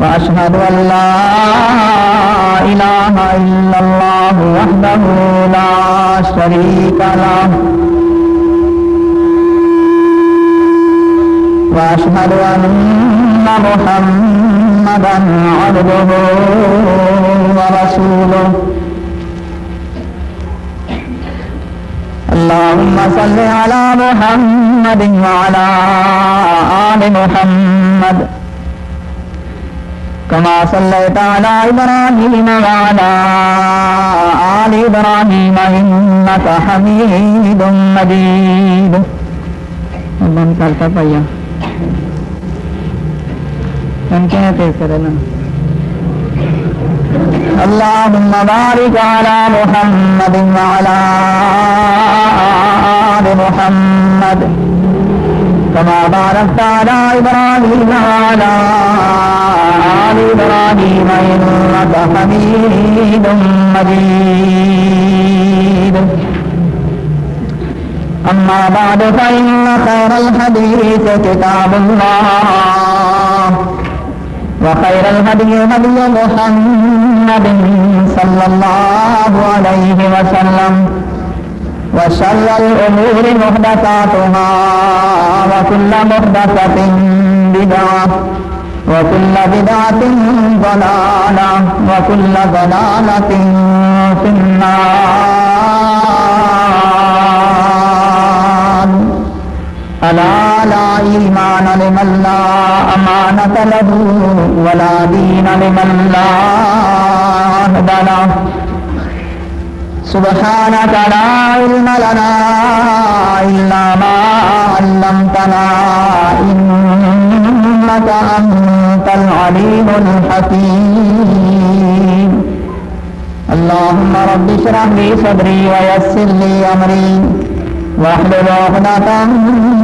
وأشهد أن لا إله إلا الله وحده لا شريك له. وأشهد أن محمدا عبده ورسوله. اللهم صل على محمد وعلى آل محمد. كما صليت على إبراهيم وعلى آل إبراهيم إنك حميد مجيد. بند کرتا پیا ان کے تیز اللهم بارك على محمد وعلى آل محمد. كما باركت على إبراهيم وعلى آل إبراهيم إنك حميد مجيد أما بعد فإن خير الحديث كتاب الله وخير الهدي هدي محمد صلى الله عليه وسلم وشر الأمور محدثاتها، وكل محدثة بدعة، وكل بدعة ضلالة، وكل ضلالة في النار. ألا لا إيمان لمن لا أمانة له، ولا دين لمن لا عهد له. سبحانك لا علم لنا إلا ما علمتنا، إنك أنت العليم الحكيم. اللهم رب اشرح لي صدري ويسر لي أمري، واحلل عقدة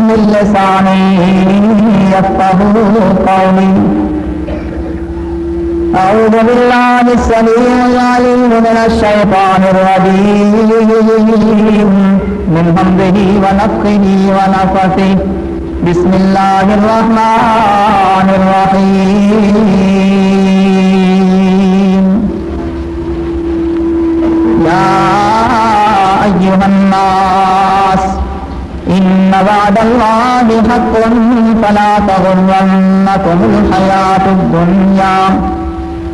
من لساني يفقه قولي. أعوذ بالله السميع العليم من الشيطان الرجيم. من همزه ونفخه ونفثه. بسم الله الرحمن الرحيم. يا أيها الناس، إن وعد الله حق، فلا تغرنكم الحياة الدنيا.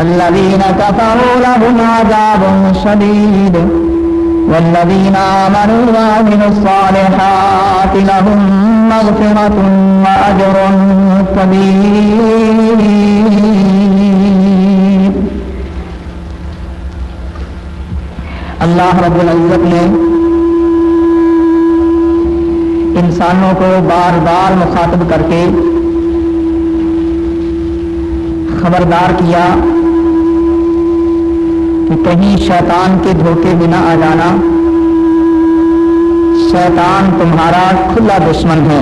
الذين كفروا لهم عذاب شديد والذين آمنوا وعملوا الصالحات لهم مغفرة وأجر كبير. اللہ رب العزت نے انسانوں کو بار بار مخاطب کر کے خبردار کیا کہیں شیطان کے دھوکے بنا آ جانا۔ شیطان تمہارا کھلا دشمن ہے۔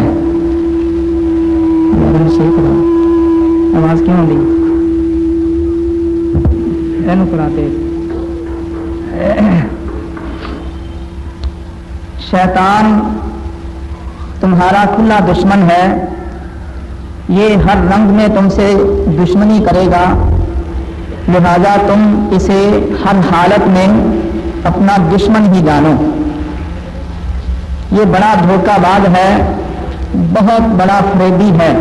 آواز کیوں دی شیطان تمہارا کھلا دشمن ہے۔ یہ ہر رنگ میں تم سے دشمنی کرے گا۔ لہذا تم اسے ہر حالت میں اپنا دشمن ہی جانو۔ یہ بڑا دھوکہ باز ہے، بہت بڑا فریبی ہے۔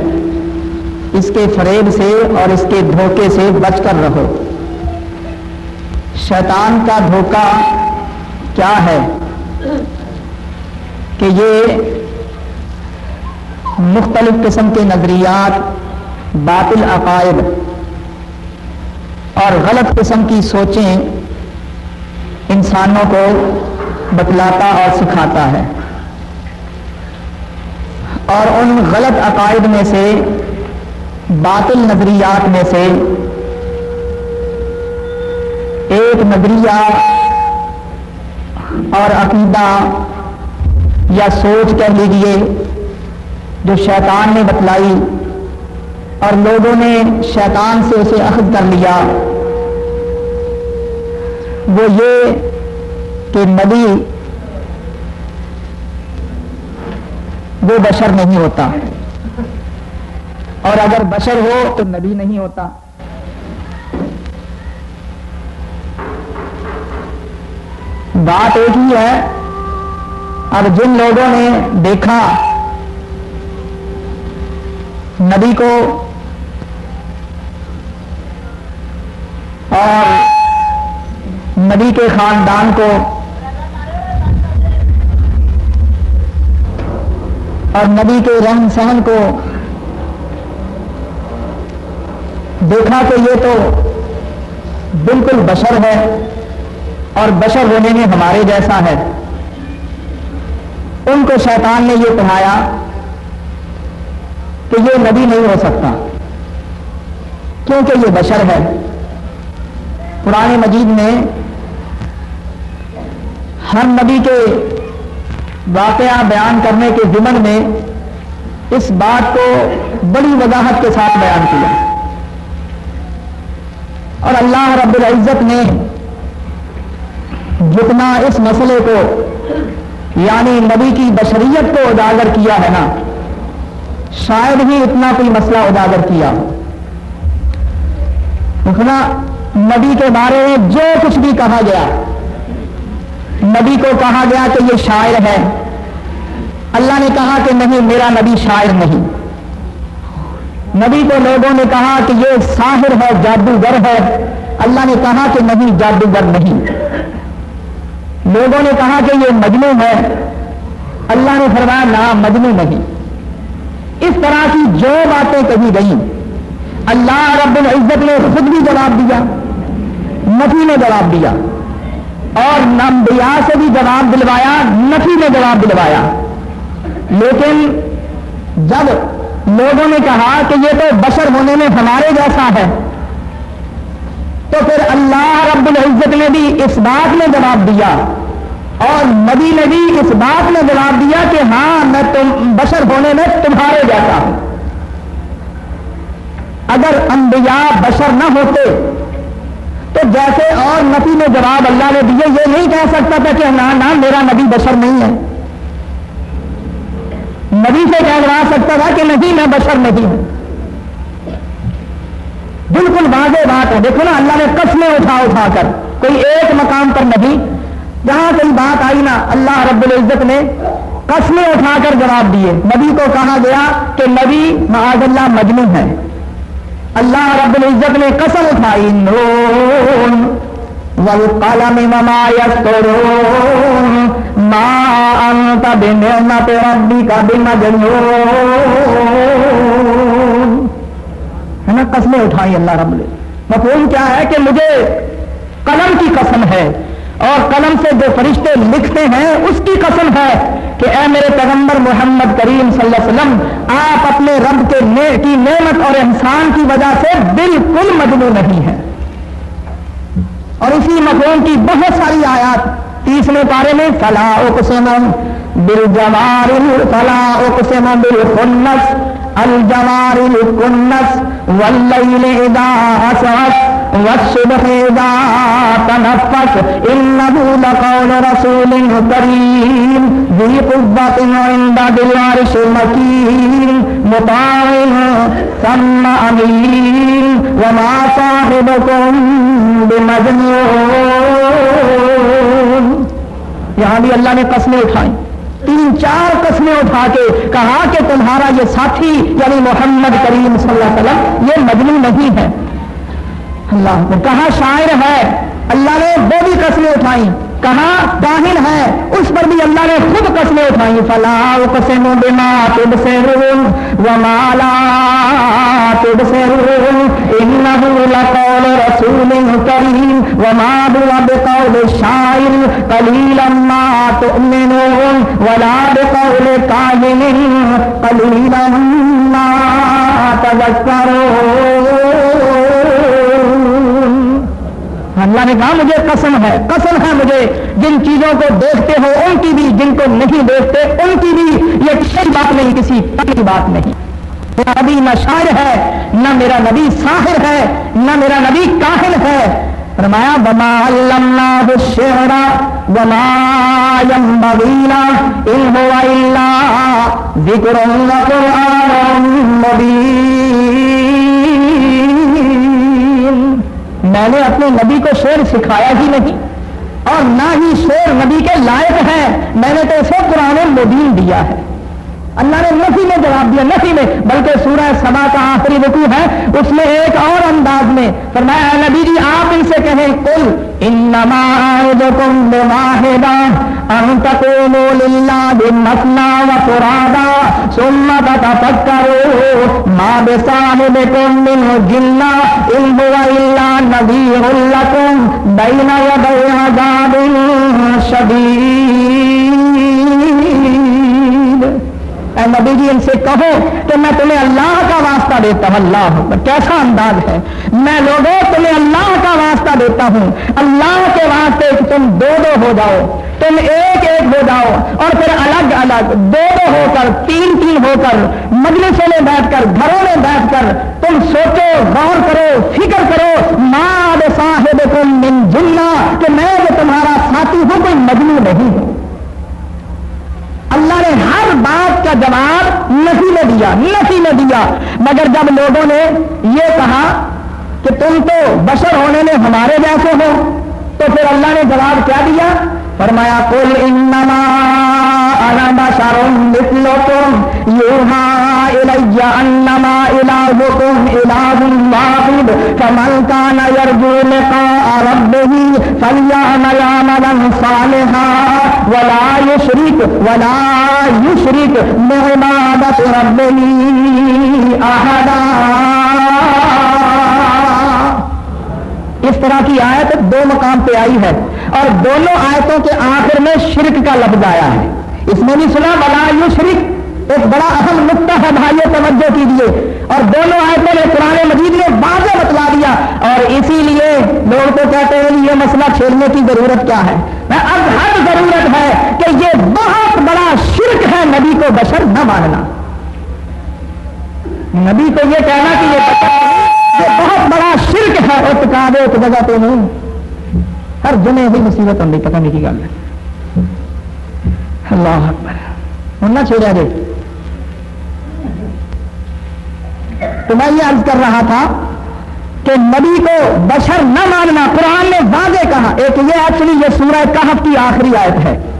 اس کے فریب سے اور اس کے دھوکے سے بچ کر رہو۔ شیطان کا دھوکہ کیا ہے؟ کہ یہ مختلف قسم کے نظریات، باطل عقائد اور غلط قسم کی سوچیں انسانوں کو بتلاتا اور سکھاتا ہے۔ اور ان غلط عقائد میں سے، باطل نظریات میں سے، ایک نظریہ اور عقیدہ یا سوچ کہہ لیجیے جو شیطان نے بتلائی اور لوگوں نے شیطان سے اسے اخذ کر لیا۔ وہ یہ کہ نبی وہ بشر نہیں ہوتا۔ اور اگر بشر ہو تو نبی نہیں ہوتا۔ بات ایک ہی ہے۔ اب جن لوگوں نے دیکھا نبی کو اور نبی کے خاندان کو اور نبی کے رہن سہن کو دیکھا کہ یہ تو بالکل بشر ہے اور بشر ہونے میں ہمارے جیسا ہے۔ ان کو شیطان نے یہ پڑھایا کہ یہ نبی نہیں ہو سکتا، کیونکہ یہ بشر ہے۔ پرانے مجید میں ہر نبی کے واقعہ بیان کرنے کے ضمن میں اس بات کو بڑی وضاحت کے ساتھ بیان کیا۔ اور اللہ رب العزت نے جتنا اس مسئلے کو یعنی نبی کی بشریت کو اجاگر کیا ہے نا، شاید ہی اتنا کوئی مسئلہ اجاگر کیا۔ نبی کے بارے میں جو کچھ بھی کہا گیا نبی کو کہا گیا کہ یہ شاعر ہے۔ اللہ نے کہا کہ نہیں، میرا نبی شاعر نہیں۔ نبی کو لوگوں نے کہا کہ یہ ساحر ہے، جادوگر ہے۔ اللہ نے کہا کہ نہیں، جادوگر نہیں۔ لوگوں نے کہا کہ یہ مجنو ہے۔ اللہ نے فرمایا نہ مجنو نہیں۔ اس طرح کی جو باتیں کہی گئی اللہ رب العزت نے خود بھی جواب دیا نفی نے جواب دیا۔ اور نمبیا سے بھی جواب دلوایا، نفی نے جواب دلوایا۔ لیکن جب لوگوں نے کہا کہ یہ تو بشر ہونے میں ہمارے جیسا ہے، تو پھر اللہ رب العزت نے بھی اس بات میں جواب دیا اور نبی نے بھی اس بات میں جواب دیا کہ ہاں میں تم بشر ہونے میں تمہارے جیسا ہوں۔ اگر انبیاء بشر نہ ہوتے تو جیسے اور نبی نے جواب اللہ نے دیے، یہ نہیں کہہ سکتا تھا کہ نہ نہ میرا نبی بشر نہیں ہے۔ نبی سے کہلوا سکتا تھا کہ نہیں، میں بشر نہیں ہوں۔ بالکل واضح بات ہے۔ دیکھو نا، اللہ نے قسمیں اٹھا اٹھا کر، کوئی ایک مقام پر نبی، جہاں کوئی بات آئی نا، اللہ رب العزت نے قسمیں اٹھا کر جواب دیے۔ نبی کو کہا گیا کہ نبی معاذ اللہ مجنو ہے۔ اللہ رب العزت نے قسم اٹھائی، نون والقلم وما يسطرون ما انت بنعمت ربك بمجنون۔ ہے نا؟ قسمیں اٹھائی اللہ رب نے۔ مفہوم کیا ہے کہ مجھے قلم کی قسم ہے۔ اور قلم سے جو فرشتے لکھتے ہیں، اس کی قسم ہے کہ اے میرے پیغمبر محمد کریم صلی اللہ علیہ وسلم، آپ اپنے رب کے کی نعمت اور انسان کی وجہ سے بالکل مجموع نہیں ہیں۔ اور اسی مفہوم کی بہت ساری آیات تیسرے پارے میں فلاح اقسم بل جمار فلاح اقسم بل الجوار الکنس واللیل اذا اسعد والصبح إذا تنفس إنه لقول رسول كريم ذي قوة عند ذي العرش مكين مطاع ثم أمين وما صاحبكم بمجنون یہاں بھی اللہ نے قسمیں اٹھائیں۔ تین چار قسمیں اٹھا کے کہا کہ تمہارا یہ ساتھی یعنی محمد کریم صلی اللہ علیہ وسلم یہ مجنو نہیں ہے۔ اللہ کہاں شاعر ہے؟ اللہ نے وہ بھی قسمیں اٹھائی۔ کہاں کاہن ہے؟ اس پر بھی اللہ نے خود قسمیں اٹھائی۔ فلاح قسم بما تب سے رون و مالا تب سے رون انه لقول رسول کریم۔ وما هو بقول شاعر۔ قليلا ما تؤمنون ولا بقول كاهن قليلا ما تذكرون اللہ نے کہا مجھے قسم ہے قسم ہے مجھے۔ جن چیزوں کو دیکھتے ہو، ان کی بھی۔ جن کو نہیں دیکھتے، ان کی بھی۔ یہ کسی بات نہیں، کسی کی بات نہیں۔ میرا نبی نہ شاعر ہے، نہ میرا نبی ساحر ہے، نہ میرا نبی کاہل ہے۔ فرمایا بما اللہ شہرا بما بویلا ان ہو ذکر میں نے اپنے نبی کو شعر سکھایا ہی نہیں اور نہ ہی شعر نبی کے لائق ہے، میں نے تو اسے قرآن مبین دیا ہے۔ اللہ نے نفی میں جواب دیا، نفی میں، بلکہ سورہ سبا کا آخری رکوع ہے، اس میں ایک اور انداز میں فرمایا نبی جی آپ ان سے کہیں کل انما اعدكم بواحدا ان تقوموا لله مثنى وفرادا ثم تتفكروا ما بصاحبكم من جنة ان هو الا نذير لكم بين يدي عذاب شديد. اے نبی جی ان سے کہو کہ میں تمہیں اللہ کا واسطہ دیتا ہوں۔ اللہ، کیسا انداز ہے؟ میں لوگوں، تمہیں اللہ کا واسطہ دیتا ہوں۔ اللہ کے واسطے تم دو دو ہو جاؤ، تم ایک ایک ہو جاؤ، اور پھر الگ الگ دو دو ہو کر، تین تین ہو کر، مجلسوں میں بیٹھ کر، گھروں میں بیٹھ کر، تم سوچو، غور کرو، فکر کرو ماں صاحب تم من جلنا کہ میں جو تمہارا ساتھی ہوں، کوئی مجنو نہیں ہوں اللہ نے ہر بات کا جواب نفی میں دیا نفی میں دیا۔ مگر جب لوگوں نے یہ کہا کہ تم تو بشر ہونے میں ہمارے جیسے ہو، تو پھر اللہ نے جواب کیا دیا؟ فرمایا کل انما انا بشر مثلكم يوحى الي انما الهكم اله واحد، فمن كان يرجو لقاء ربه فليعمل عملا صالحا۔ ولا يشرك ولا يشرك بعبادة ربه احدا اس طرح کی آیت دو مقام پہ آئی ہے اور دونوں آیتوں کے آخر میں شرک کا لفظ آیا ہے۔ اس میں بھی سنا ولا یو شرک ایک بڑا اہم نقطہ ہے بھائی توجہ کیجیے اور دونوں آیتوں نے پرانے مجید نے واضح بتلا دیا۔ اور اسی لیے لوگ تو کہتے ہیں یہ مسئلہ چھیڑنے کی ضرورت کیا ہے؟ اب ہر ضرورت ہے کہ یہ بہت بڑا شرک ہے نبی کو بشر نہ ماننا۔ نبی کو یہ کہنا کہ یہ یہ بہت بڑا شرک ہے اور ایک جگہ پہ نہیں۔ ہر جمعے بھی مصیبت ہونے پتہ نہیں کی گل ہے۔ اللہ اکبر۔ ہوں نہ چھوڑا دے تو میں یہ عرض کر رہا تھا کہ نبی کو بشر نہ ماننا، قرآن نے واضح کہا۔ ایک یہ ایکچولی یہ سورہ کہف کی آخری آیت ہے۔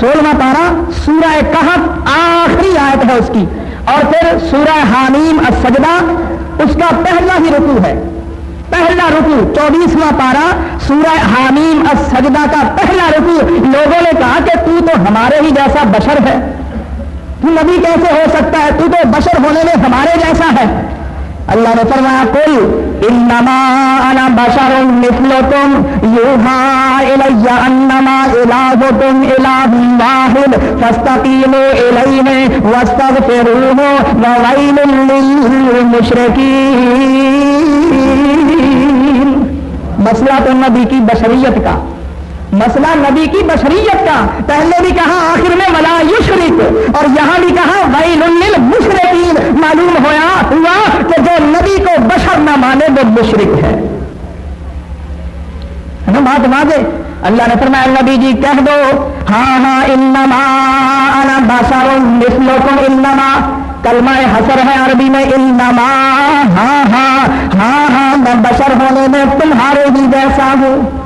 سولہواں پارا سورہ کہف آخری آیت ہے اس کی۔ اور پھر سورہ حامیم السجدہ، اس کا پہلا ہی رکو ہے۔ پہلا رکو چوبیسواں پارا سورہ حامیم السجدہ کا پہلا رکو لوگوں نے کہا کہ تو تو ہمارے ہی جیسا بشر ہے۔ تو نبی کیسے ہو سکتا ہے؟ تو تو بشر ہونے میں ہمارے جیسا ہے۔ اللہ نے فرمایا کل انما انا بشر مثلكم يوحى الي انما الهكم اله واحد فاستقيموا اليه واستغفروه وويل للمشركين مسئلہ تو نبی کی بشریت کا۔ مسئلہ نبی کی بشریت کا۔ پہلے بھی کہا آخر میں ملا یشرک، اور یہاں بھی کہا ویل مشرقین معلوم ہوا ہوا کہ جو نبی کو بشر نہ مانے وہ مشرق ہے۔ نا بات واضح؟ اللہ نے فرمایا، نبی جی کہہ دو ہاں ہاں انما انا بشر مثلکم، انما۔ کلمہ حسر ہے عربی میں، انما۔ ہاں ہاں ہاں ہاں میں بشر ہونے میں تمہارے ہی جیسا ہوں۔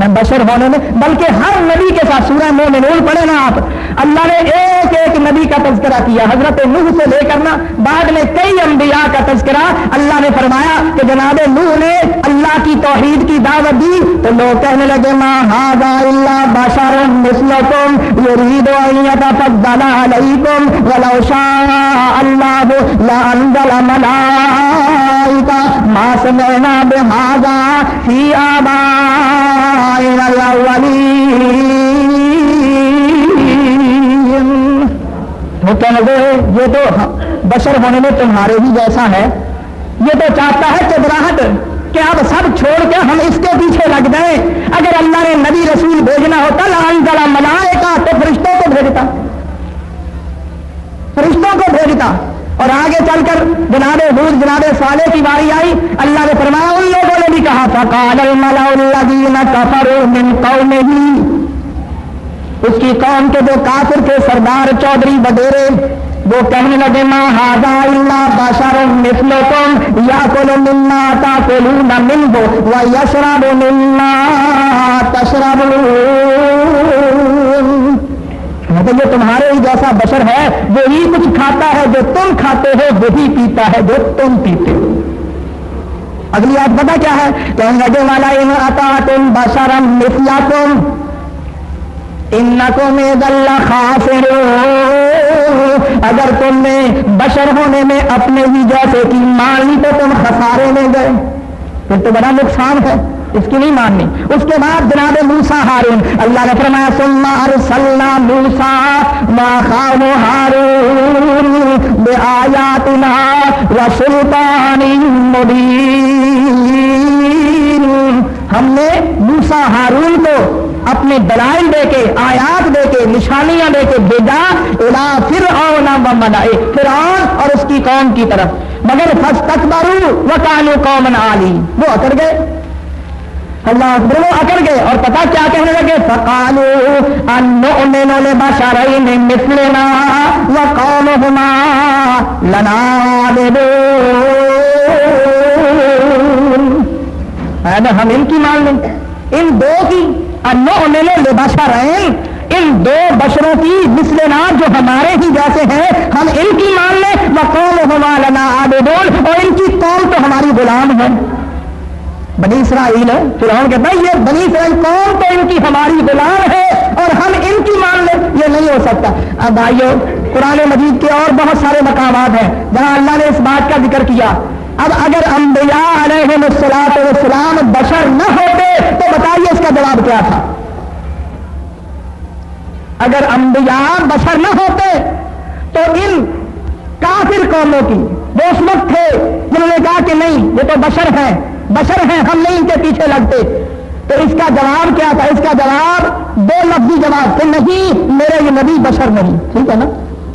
میں بشر ہونے میں، بلکہ ہر نبی کے ساتھ سورہ مومنون پڑھے نا آپ۔ اللہ نے ایک ایک نبی کا تذکرہ کیا، حضرت نوح سے لے کر نا بعد میں کئی انبیاء کا تذکرہ۔ اللہ نے فرمایا کہ جناب نوح نے اللہ کی توحید کی دعوت دی، تو لوگ کہنے لگے ماں ہاضا اللہ باشار مسلکم یرید يتفضل عليكم ولو شاء الله لأنزل ملائكة ما سمعنا بهذا في آبائنا الأولين. وہ کہنے لگے، یہ تو بشر ہونے میں تمہارے ہی جیسا ہے۔ یہ تو چاہتا ہے چدراہٹ کہ اب سب چھوڑ کے ہم اس کے پیچھے لگ جائیں۔ اگر اللہ نے نبی رسول بھیجنا ہوتا لان ملائے کا تو فرشتوں کو بھیجتا فرشتوں کو بھیجتا اور آگے چل کر جناب حود جناب سالے کی باری آئی، اللہ نے فرمایا، ان لوگوں نے بھی کہا تھا کال من قومه۔ اس کی قوم کے جو کافر کے سردار چودھری بدیرے وہ کہنے لگے ماں ہاضا اللہ باشار مسلو تم یا کولو ملنا تا کولو نہ مل یہ تمہارے ہی جیسا بشر ہے، وہی کچھ کھاتا ہے، جو تم کھاتے ہو، وہی پیتا ہے، جو تم پیتے ہو۔ اگلی بات پتا کیا ہے؟ کہ والا ان آتا تم بشرم مسلا تم ان کو میں خاص اگر تم نے بشر ہونے میں اپنے ہی جیسے کی مان لی، تو تم خسارے میں گئے۔ پھر تو بڑا نقصان ہے۔ اس کی نہیں ماننی۔ اس کے بعد جناب موسا ہارون، اللہ نے فرمایا سلما ارسلنا موسا ما خام ہارون بے وسلطان مبین۔ ہم نے موسا ہارون کو اپنے دلائل دے کے، آیات دے کے، نشانیاں دے کے بھیجا۔ الا پھر آؤ منائے پھر اور اس کی قوم کی طرف۔ مگر فس تک بارو وہ وہ اکڑ گئے۔ اللہ اکبر وہ اکڑ گئے اور پتا کیا کہنے لگے؟ فکالو انو نے باشا رہی لنا دے دو ہم ان کی مان لیں۔ ان دو کی انو انو لباشا رین ان دو بشروں کی مسلنا جو ہمارے ہی جیسے ہیں، ہم ان کی مان لیں۔ وہ لنا آبے بول اور ان کی قوم تو ہماری غلام ہے بنی اسرائیل، فرعون کہتا ہے، یہ بنی اسرائیل قوم تو ان کی ہماری غلام ہے اور ہم ان کی مان لیں؟ یہ نہیں ہو سکتا۔ اب بھائیو، قرآن مجید کے اور بہت سارے مقامات ہیں۔ جہاں اللہ نے اس بات کا ذکر کیا۔ اب اگر انبیاء علیہ السلاط والسلام بشر نہ ہوتے تو بتائیے اس کا جواب کیا تھا؟ اگر انبیاء بشر نہ ہوتے تو ان کافر قوموں کی وہ اس وقت تھے۔ جنہوں نے کہا کہ نہیں، یہ تو بشر ہیں۔ بشر ہیں، ہم نہیں ان کے پیچھے لگتے تو اس کا جواب کیا تھا؟ اس کا جواب دو لفظی جواب کہ نہیں، میرے یہ نبی بشر نہیں۔ ٹھیک ہے نا؟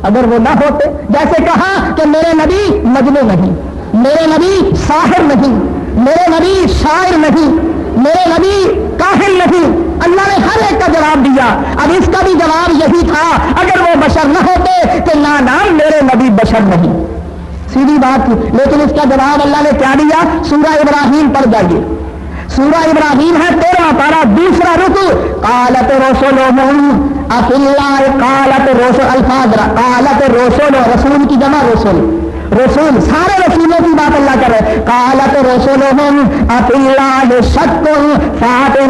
اگر وہ نہ ہوتے، جیسے کہا کہ میرے نبی مجلو نہیں، میرے نبی ساحر نہیں، میرے نبی شاعر نہیں، میرے نبی کاہل نہیں۔ اللہ نے ہر ایک کا جواب دیا۔ اب اس کا بھی جواب یہی تھا، اگر وہ بشر نہ ہوتے کہ نہ نام میرے نبی بشر نہیں۔ سیدھی بات تھی۔ لیکن اس کا جواب اللہ نے کیا دیا؟ سورہ ابراہیم پر جائیے۔ سورہ ابراہیم ہے تیرہ پارا دوسرا رکو۔ کالت روسولو اللہ کالت روسو الفاظ کالت روسولو رسول کی جمع روسول رسول، سارے رسولوں کی بات اللہ کر رہے کالت رسول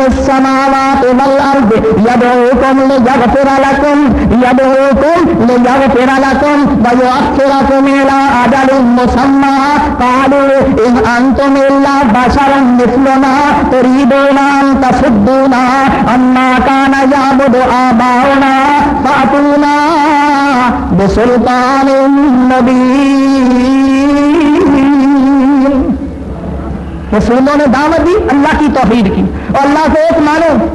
السماوات والارض يدعوكم ليغفر لكم يدعوكم ليغفر لكم ويؤخركم الى اجل مسمى۔ قالوا ان انتم الا بشر مثلنا، تريدون ان تصدونا عما كان يعبد اباؤنا فاتونا بسلطان النبي رسولوں نے دعوت دی، اللہ کی توحید کی۔ اور اللہ کو ایک مانو،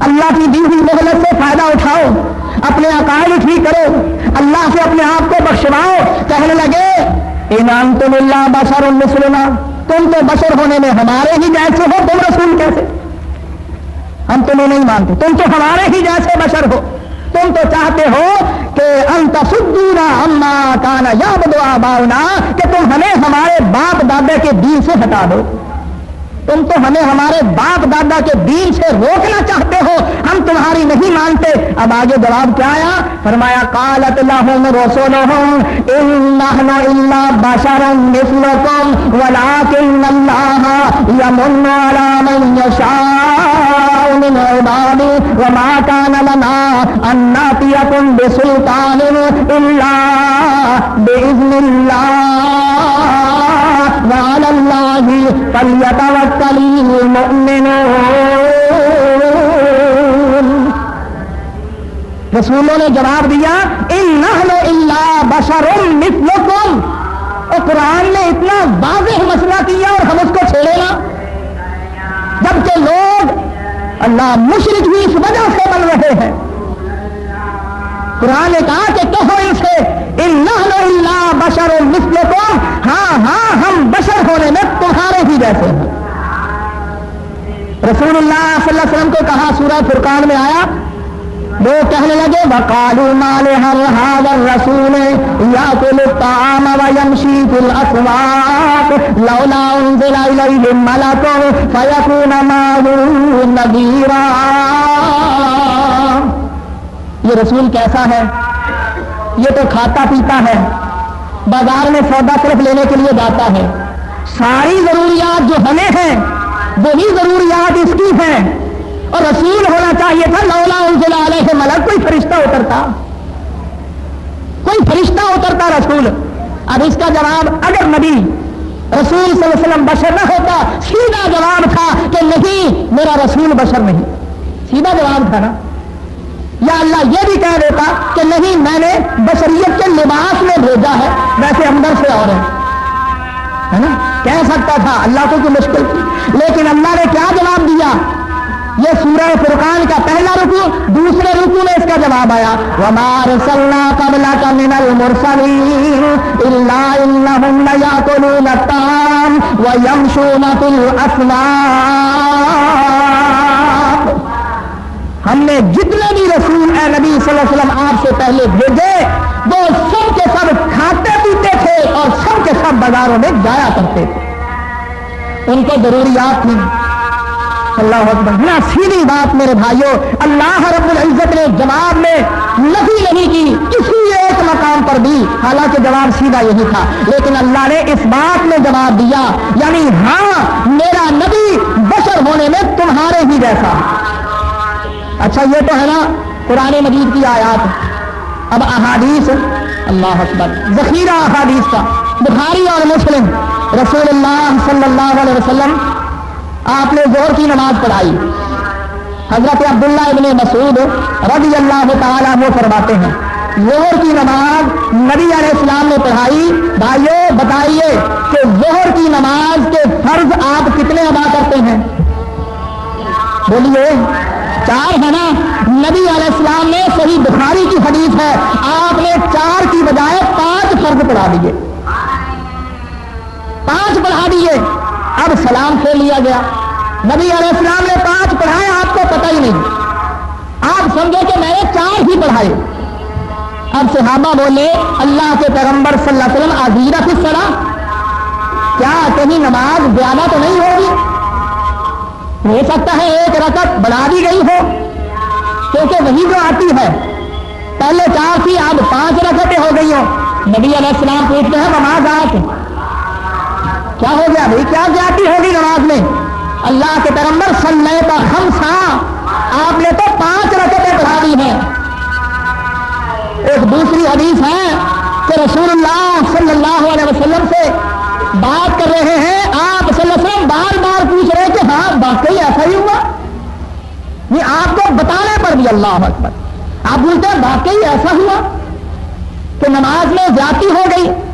اللہ کی دی ہوئی محلت سے فائدہ اٹھاؤ، اپنے عقائد ٹھیک کرو، اللہ سے اپنے آپ کو بخشواؤ، کہنے لگے، ایمان تم اللہ بشر المسلم تم تو بشر ہونے میں ہمارے ہی جیسے ہو، تم رسول کیسے؟ ہم تمہیں نہیں مانتے، تم تو ہمارے ہی جیسے بشر ہو۔ تم تو چاہتے ہو کہ انت سدونا اما کانا یا بدو آباؤنا، کہ تم ہمیں ہمارے باپ دادا کے دین سے ہٹا دو۔ تم تو ہمیں ہمارے باپ دادا کے دین سے روکنا چاہتے ہو ہم تمہاری نہیں مانتے۔ اب آگے جواب کیا آیا؟ فرمایا کالت لہم رسولہم انہن الا بشر اللہ من من وما لنا ان بسلطان الا باذن اللہ وعلى الله فليتوكل المؤمنون. رسولوں نے جواب دیا ان اللہ بشر مثلکم اور قرآن نے اتنا واضح مسئلہ کیا اور ہم اس کو چھوڑے نا۔ جبکہ لوگ اللہ مشرق بھی اس وجہ سے بن رہے ہیں۔ قرآن نے کہا کہ کہو ان سے اللہ بشر مسل کو ہاں ہاں ہم بشر ہونے میں تمہارے ہی جیسے ہیں۔ رسول اللہ صلی اللہ علیہ وسلم کو کہا سورہ فرقان میں آیا وہ کہنے لگے وقالو مال ہر حاضر رسول یا کل الطعام و یمشی فی الاسواق لولا انزل الیہ ملک فیکون مالو نذیرا یہ رسول کیسا ہے؟ یہ تو کھاتا پیتا ہے۔ بازار میں سودا صرف لینے کے لیے جاتا ہے۔ ساری ضروریات جو ہمیں ہیں، وہی ضروریات اس کی ہیں۔ اور رسول ہونا چاہیے تھا، لولا انزل علیہ ملک، کوئی فرشتہ اترتا۔ کوئی فرشتہ اترتا رسول۔ اب اس کا جواب، اگر نبی رسول صلی اللہ علیہ وسلم بشر نہ ہوتا، سیدھا جواب تھا کہ نہیں، میرا رسول بشر نہیں۔ سیدھا جواب تھا نا۔ یا اللہ یہ بھی کہہ دیتا کہ نہیں، میں نے بشریت کے لباس میں بھیجا ہے۔ ویسے اندر سے اور ہے نا؟ کہہ سکتا تھا، اللہ کو کوئی مشکل۔ تھی لیکن اللہ نے کیا جواب دیا؟ یہ سورہ فرقان کا پہلا رکو دوسرے رکو میں اس کا جواب آیا۔ ہمار سلنا قبلا کا من المرسلین انہم یاکلون الطعام ویمشون فی الاسواق ہم نے جتنے بھی رسول اے نبی صلی اللہ علیہ وسلم آپ سے پہلے بھیجے، وہ سب کے سب کھاتے پیتے تھے اور سب کے سب بازاروں میں جایا کرتے تھے۔ ان کو ضروریات تھی اللہ اکبر. نا سیدھی بات میرے بھائیوں اللہ رب العزت نے جواب میں نفی نہیں کی، کسی ایک مقام پر بھی. حالانکہ جواب سیدھا یہی تھا، لیکن اللہ نے اس بات میں جواب دیا یعنی ہاں میرا نبی بشر ہونے میں تمہارے ہی جیسا۔ اچھا یہ تو ہے نا قرآن مجید کی آیات۔ اب احادیث، اللہ اکبر۔ ذخیرہ احادیث کا، بخاری اور مسلم۔ رسول اللہ صلی اللہ علیہ وسلم آپ نے زور کی نماز پڑھائی۔ حضرت عبداللہ ابن مسعود رضی اللہ تعالیٰ وہ فرماتے ہیں، زہر کی نماز نبی علیہ السلام نے پڑھائی۔ بھائیو، بتائیے کہ زہر کی نماز کے فرض آپ کتنے ادا کرتے ہیں؟ بولیے، چار ہے نا؟ نبی علیہ السلام نے صحیح بخاری کی حدیث ہے، آپ نے چار کی بجائے پانچ فرض پڑھا دیے۔ پانچ پڑھا دیے۔ اب سلام کھول لیا گیا۔ نبی علیہ السلام نے پانچ پڑھائے آپ کو پتہ ہی نہیں۔ آپ سمجھو کہ میں نے چار ہی پڑھائے۔ اب صحابہ بولے، اللہ کے پیغمبر صلی اللہ علیہ وسلم آزیرہ کس طرح؟ کیا کہیں نماز زیادہ تو نہیں ہوگی؟ ہو سکتا ہے ایک رکعت بڑھا دی گئی ہو، کیونکہ وہی جو آتی ہے۔ پہلے چار تھی، اب پانچ رکعتیں ہو گئی ہو نبی علیہ السلام پوچھتے ہیں، نماز آج کیا ہو گیا بھائی؟ کیا زیادتی ہوگی نماز میں؟ اللہ کے پیغمبر صلی کا ہم سا آپ نے تو پانچ رکعتیں بڑھا دی ہیں۔ ایک دوسری حدیث ہے کہ رسول اللہ صلی اللہ علیہ وسلم سے بات کر رہے ہیں۔ آپ صلی اللہ علیہ وسلم بار بار پوچھ رہے کہ ہاں واقعی ایسا ہی ہوا؟ یہ آپ کو بتانے پر بھی اللہ اکبر۔ آپ بولتے ہیں، واقعی ایسا ہوا کہ نماز میں زیادتی ہو گئی۔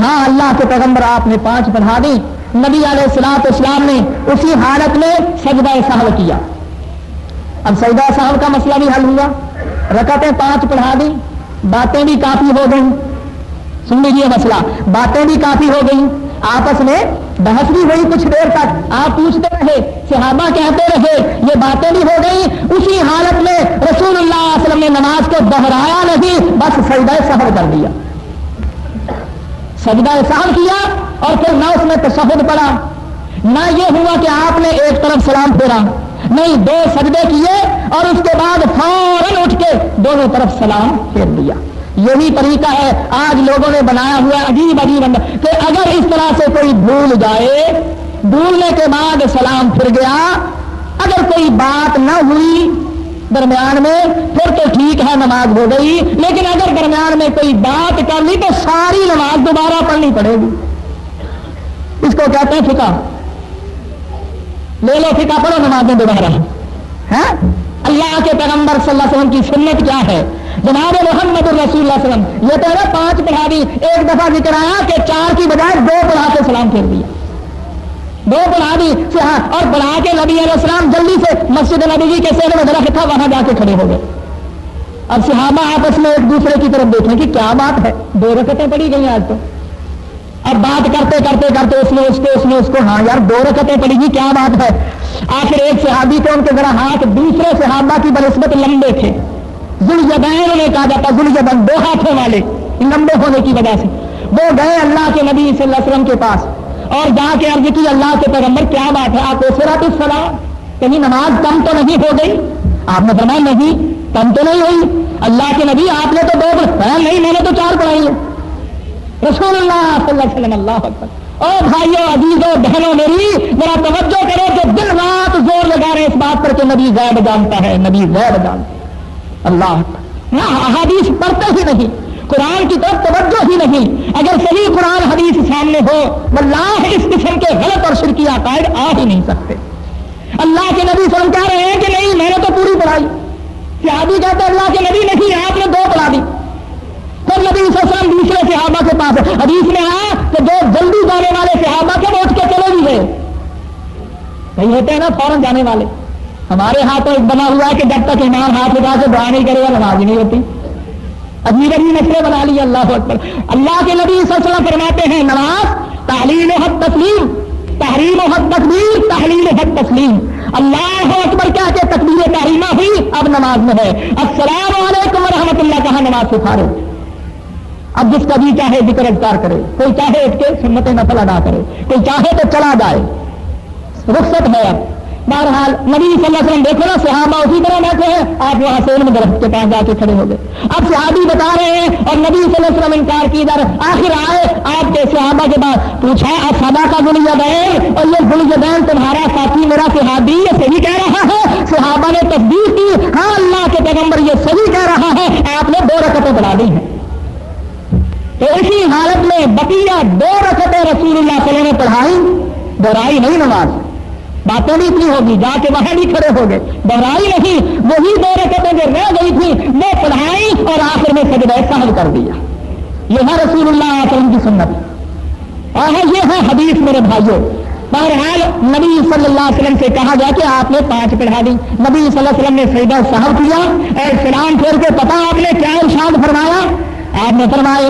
ہاں اللہ کے پیغمبر آپ نے پانچ پڑھا دی۔ نبی علیہ السلاط اسلام نے اسی حالت میں سجدہ صاحب کیا۔ اب سجدہ صاحب کا مسئلہ بھی حل ہوا۔ رکعتیں پانچ پڑھا دی۔ باتیں بھی کافی ہو گئی سن لیجیے مسئلہ۔ باتیں بھی کافی ہو گئی آپس میں بحث بھی ہوئی کچھ دیر تک۔ آپ پوچھتے رہے، صحابہ کہتے رہے، یہ باتیں بھی ہو گئی اسی حالت میں رسول اللہ علیہ وسلم نے نماز کو دہرایا نہیں، بس سجدہ سفر کر دیا۔ سجدہ سہل کیا اور پھر نہ اس میں تشہد پڑا، نہ یہ ہوا کہ آپ نے ایک طرف سلام پھیرا۔ نہیں، دو سجدے کیے اور اس کے بعد فوراً اٹھ کے دونوں طرف سلام پھیر دیا۔ یہی طریقہ ہے، آج لوگوں نے بنایا ہوا عجیب عجیب اندر کہ اگر اس طرح سے کوئی بھول جائے، بھولنے کے بعد سلام پھر گیا۔ اگر کوئی بات نہ ہوئی درمیان میں پھر تو ٹھیک ہے نماز ہو گئی، لیکن اگر درمیان میں کوئی بات کر لی تو ساری نماز دوبارہ پڑھنی پڑے گی۔ اس کو کہتے ہیں فکا لے لو فکا پڑھو نمازیں دوبارہ۔ ہاں؟ اللہ کے پیغمبر صلی اللہ علیہ وسلم کی سنت کیا ہے؟ جناب محمد الرسول اللہ علیہ وسلم، یہ تو ہے پانچ پڑھا دی ایک دفعہ ذکر آیا کہ چار کی بجائے دو پڑھا کے سلام پھیر دیا۔ دو پڑھا دی ہاں، اور پڑھا کے نبی علیہ السلام جلدی سے مسجد نبی جی کے سیر میں درخت تھا، وہاں جا کے کھڑے ہو گئے۔ اب صحابہ آپس میں ایک دوسرے کی طرف دیکھیں کہ کیا بات ہے۔ دو رکتیں پڑی گئی آج تو۔ اب بات کرتے کرتے کرتے اس نے اس کو، اس نے اس کو ہاں یار، دو رکتیں پڑی گی کیا بات ہے؟ آخر ایک صحابی کو ان کے ذرا ہاتھ دوسرے صحابہ کی بنسبت لمبے تھے۔ ذوالجبین انہیں کہا جاتا، ذوالجبین دو ہاتھوں والے، لمبے ہونے کی وجہ سے۔ وہ گئے اللہ کے نبی صلی اللہ علیہ وسلم کے پاس۔ اور جا کے عرض کی اللہ کے پیغمبر، کیا بات ہے؟ آپ تو سلام کہیں نماز کم تو نہیں ہو گئی؟ آپ نے فرمایا، نہیں، کم تو نہیں ہوئی۔ اللہ کے نبی، آپ نے تو دو پڑھائی نہیں، میں نے تو چار پڑھائی۔ ہے رسول اللہ صلی اللہ علیہ وسلم، اللہ اکبر۔ او بھائیو، عزیزو بہنوں میری میرا توجہ کرو کہ دن رات زور لگا رہے اس بات پر کہ نبی غیب جانتا ہے، نبی غیب جانتا ہے۔ اللہ نہ، احادیث پڑھتے ہی نہیں۔ قرآن کی طرف توجہ ہی نہیں۔ اگر صحیح قرآن حدیث سامنے ہو، واللہ اس قسم کے غلط اور شرکی عقائد آ ہی نہیں سکتے۔ اللہ کے نبی سلم کہہ رہے ہیں کہ نہیں، میں نے تو پوری پڑھائی۔ صحابی کہتے اللہ کے نبی نہیں، آپ نے دو پڑھا دی۔ پھر نبی صلی اللہ علیہ وسلم دوسرے صحابہ کے پاس حدیث میں آیا کہ جو جلدی جانے والے صحابہ کے اٹھ کے چلے بھی گئے۔ نہیں ہوتے ہیں نا، فوراً جانے والے۔ ہمارے ہاتھوں ایک بنا ہوا ہے کہ جب تک امام ہاتھ لگا کے دعا نہیں کرے گا، نماز نہیں ہوتی۔ عجیب عجیب نسلیں بنا لی، اللہ اکبر۔ اللہ کے نبی صلی اللہ علیہ وسلم فرماتے ہیں، نماز، تعلیم و حد تسلیم تحریم و حد تقبیر تحریم و حد تسلیم۔ اللہ اکبر کیا کہ تقبیر تحریمہ ہوئی، اب نماز میں ہے۔ السلام علیکم ورحمۃ اللہ کہاں نماز سے فارغ اب جس کا بھی چاہے ذکر اذکار کرے۔ کوئی چاہے اٹھ کے سنت نفل ادا کرے۔ کوئی چاہے تو چلا جائے۔ رخصت ہے اب۔ بہرحال نبی صلی اللہ علیہ وسلم دیکھو نا، صحابہ اسی طرح بیٹھے ہیں، آپ وہاں سے علم درخت کے پاس جا کے کھڑے ہو گئے۔ اب صحابی بتا رہے ہیں اور نبی صلی اللہ علیہ وسلم انکار کی در آخر آئے آپ کے صحابہ کے بعد، پوچھا، آپ سدا کا گل بین اور یہ گل بین تمہارا ساتھی میرا صحابی یہ صحیح کہہ رہا ہے۔ صحابہ نے تصدیق کی ہاں اللہ کے پیغمبر یہ صحیح کہہ رہا ہے، آپ نے دو رکتیں بڑھا دی ہیں۔ تو اسی حالت میں بقیہ دو رکتیں رسول اللہ صلی اللہ علیہ وسلم نے پڑھائی دوہرائی نہیں نماز۔ باتیں بھی اتنی ہوگی، جا کے وہاں بھی کھڑے ہو گئے۔ دہرائی نہیں، وہی دو رکعتیں جو رہ گئی تھی وہ پڑھائی اور آخر میں سجدہ سہل کر دیا۔ یہ ہے رسول اللہ علیہ وسلم کی سنت۔ اور یہ ہے حدیث میرے بھائیوں۔ بہرحال نبی صلی اللہ علیہ وسلم سے کہا گیا کہ آپ نے پانچ پڑھا دی۔ نبی صلی اللہ علیہ وسلم نے سیدہ صاحب کیا۔ اور سلام پھیر کے پتا آپ نے کیا ارشاد فرمایا؟ آپ نے فرمایا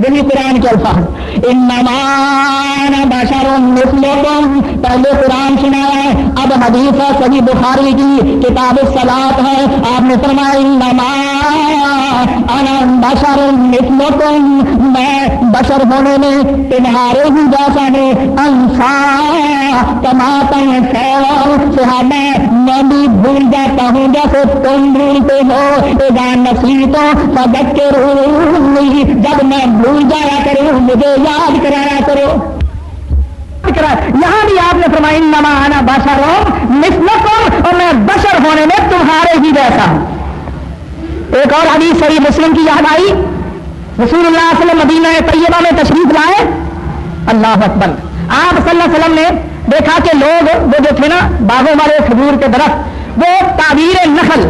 وہی یعنی قرآن کے الفاظ۔ انمان بشر مثلکم پہلے قرآن سنا ہے، اب حدیث ہے سبھی بخاری کی کتاب سلاد ہے۔ آپ نے فرمایا انمان انا بشر مثلکم میں بشر ہونے میں تمہارے ہی جیسا ہے انسا کماتا صحابہ میں بھی بھول جاتا ہوں۔ جیسے تم بھولتے ہو نصیحتوں سبق کے جب میں بھول جایا کرو مجھے یاد کرایا کرو۔ یہاں بھی آپ نے فرمائی نما آنا بشر ہو مسلم اور میں بشر ہونے میں تمہارے ہی جیسا ہوں. ایک اور حدیث صحیح مسلم کی یاد آئی۔ رسول اللہ صلی اللہ مدینہ طیبہ میں تشریف لائے۔ اللہ اکبر۔ آپ صلی اللہ علیہ وسلم نے دیکھا کہ لوگ وہ جو تھے نا، باغوں والے کھجور کے درخت، وہ تعبیر نخل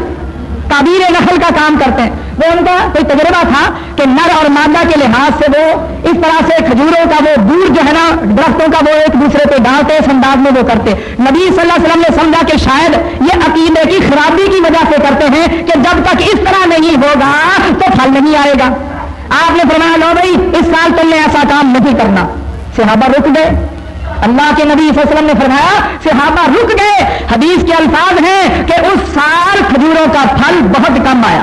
تعبیر نخل کا کام کرتے ہیں۔ وہ ان کا کوئی تجربہ تھا کہ نر اور مادہ کے لحاظ سے وہ اس طرح سے کھجوروں کا وہ دور جو ہے نا، درختوں کا وہ ایک دوسرے پہ ڈالتے، اس انداز میں وہ کرتے۔ نبی صلی اللہ علیہ وسلم نے سمجھا کہ شاید یہ عقیدے کی خرابی کی وجہ سے کرتے ہیں کہ جب تک اس طرح نہیں ہوگا تو پھل نہیں آئے گا۔ آپ نے فرمایا، لو بھائی، اس سال تم نے ایسا کام نہیں کرنا۔ صحابہ رک گئے۔ اللہ کے نبی صلی اللہ علیہ وسلم نے فرمایا، صحابہ رک گئے۔ حدیث کے الفاظ ہیں کہ اس سال کھجوروں کا پھل بہت کم آیا۔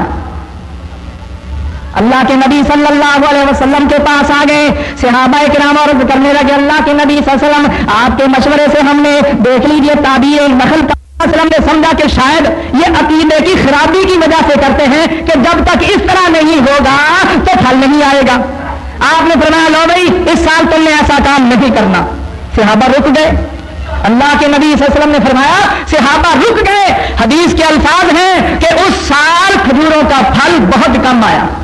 اللہ کے نبی صلی اللہ علیہ وسلم کے پاس آ گئے صحابہ کرام اور کرنے لگے، اللہ کے نبی صلی اللہ علیہ وسلم، آپ کے مشورے سے ہم نے دیکھ لیجیے تعبیر نخل کا وسلم نے سمجھا کہ شاید یہ عقیدے کی خرابی کی وجہ سے کرتے ہیں کہ جب تک اس طرح نہیں ہوگا تو پھل نہیں آئے گا۔ آپ نے فرمایا، لو بھائی، اس سال تم نے ایسا کام نہیں کرنا۔ صحابہ رک گئے۔ اللہ کے نبی صلی اللہ علیہ وسلم نے فرمایا، صحابہ رک گئے۔ حدیث کے الفاظ ہیں کہ اس سال کھجوروں کا پھل بہت کم آیا۔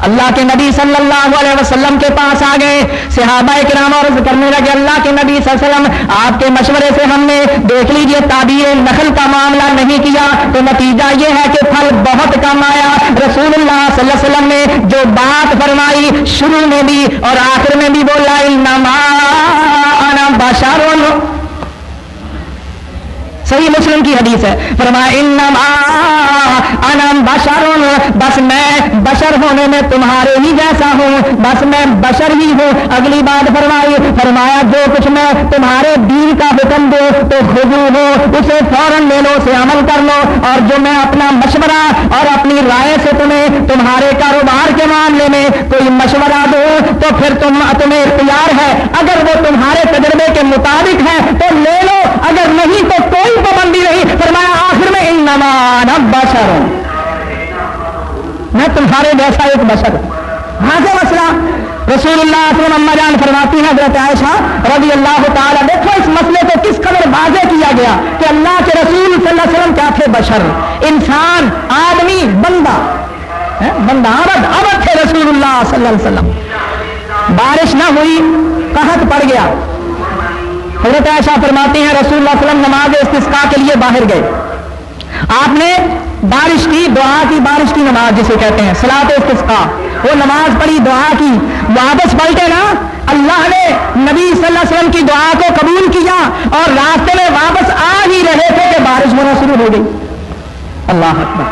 اللہ کے نبی صلی اللہ علیہ وسلم کے پاس آ گئے۔ صحابہ کرام اور کرنے لگے، اللہ کے نبی صلی اللہ علیہ وسلم، آپ کے مشورے سے ہم نے دیکھ لیجیے تعبیر نقل کا معاملہ نہیں کیا۔ تو نتیجہ یہ ہے کہ پھل بہت کم آیا۔ رسول اللہ صلی اللہ علیہ وسلم نے جو بات فرمائی شروع میں بھی اور آخر میں بھی بولا بشارون صحیح مسلم کی حدیث ہے۔ فرمایا انم بشر بس میں بشر ہونے میں تمہارے ہی جیسا ہوں، بس میں بشر ہی ہوں۔ اگلی بات فرمائی، فرمایا، جو کچھ میں تمہارے دین کا حکم دو تو خزو ہو، اسے فوراً لے لو سے عمل کر لو۔ اور جو میں اپنا مشورہ اور اپنی رائے سے تمہیں تمہارے کاروبار کے معاملے میں کوئی مشورہ دو تو پھر تم تمہیں اختیار ہے۔ اگر وہ تمہارے تجربے کے مطابق ہے تو لے لو۔ اگر نہیں، تو کوئی پابندی نہیں فرمایا، آخر میں ان نمان بشر. ہوں میں تمہارے جیسا ایک بشر. ہوں ہاں سے مسئلہ. رسول اللہ اما جان فرماتی ہیں، حضرت عائشہ رضی اللہ تعالیٰ، دیکھو اس مسئلے کو کس قدر واضح کیا گیا کہ اللہ کے رسول صلی اللہ علیہ وسلم کیا تھے؟ بشر. انسان، آدمی، بندہ. بندہ، عبد عبد تھے رسول اللہ صلی اللہ علیہ وسلم. بارش نہ ہوئی، قحط پڑ گیا. حضرت عائشہ فرماتی ہیں رسول اللہ علیہ وسلم نماز استسقاء کے لیے باہر گئے۔ آپ نے بارش کی، دعا کی، بارش کی نماز جسے کہتے ہیں سلاط استسقاء۔ وہ نماز پڑھی، دعا کی۔ واپس پلٹے نا، اللہ نے نبی صلی اللہ علیہ وسلم کی دعا کو قبول کیا اور راستے میں واپس آ ہی رہے تھے کہ بارش ہونا شروع ہو گئی۔ اللہ اکبر۔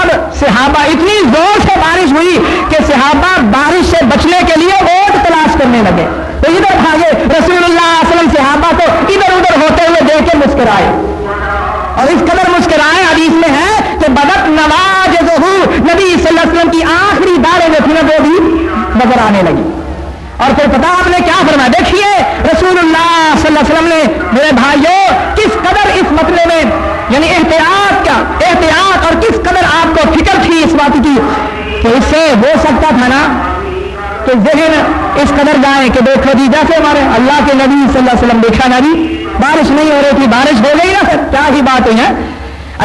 اب صحابہ اتنی زور سے بارش ہوئی کہ صحابہ بارش سے بچنے کے لیے ووٹ تلاش کرنے لگے۔ تو ادھر بھاگے رسول اللہ علیہ وسلم صحابہ تو ادھر ادھر ہوتے ہوئے دیکھ کے مسکرائے۔ اور اس قدر مسکرائے حدیث میں ہے کہ بدت نواز نبی صلی اللہ علیہ وسلم کی آخری دارے جو تھی نا وہ بھی نظر آنے لگی۔ اور پھر پتا آپ نے کیا فرمایا؟ دیکھیے، رسول اللہ صلی اللہ علیہ وسلم نے میرے بھائیوں، کس قدر اس مسئلے میں یعنی احتیاط کا، احتیاط اور کس قدر آپ کو فکر تھی اس بات کی کہ اس سے ہو سکتا تھا نا؟ کہ ذہن اس قدر جائیں کہ دیکھو جی جیسے ہمارے، اللہ کے نبی صلی اللہ علیہ وسلم دیکھا نبی بارش نہیں ہو رہی تھی، بارش ہو گئی نا پھر، کیا ہی بات ہوئی ہے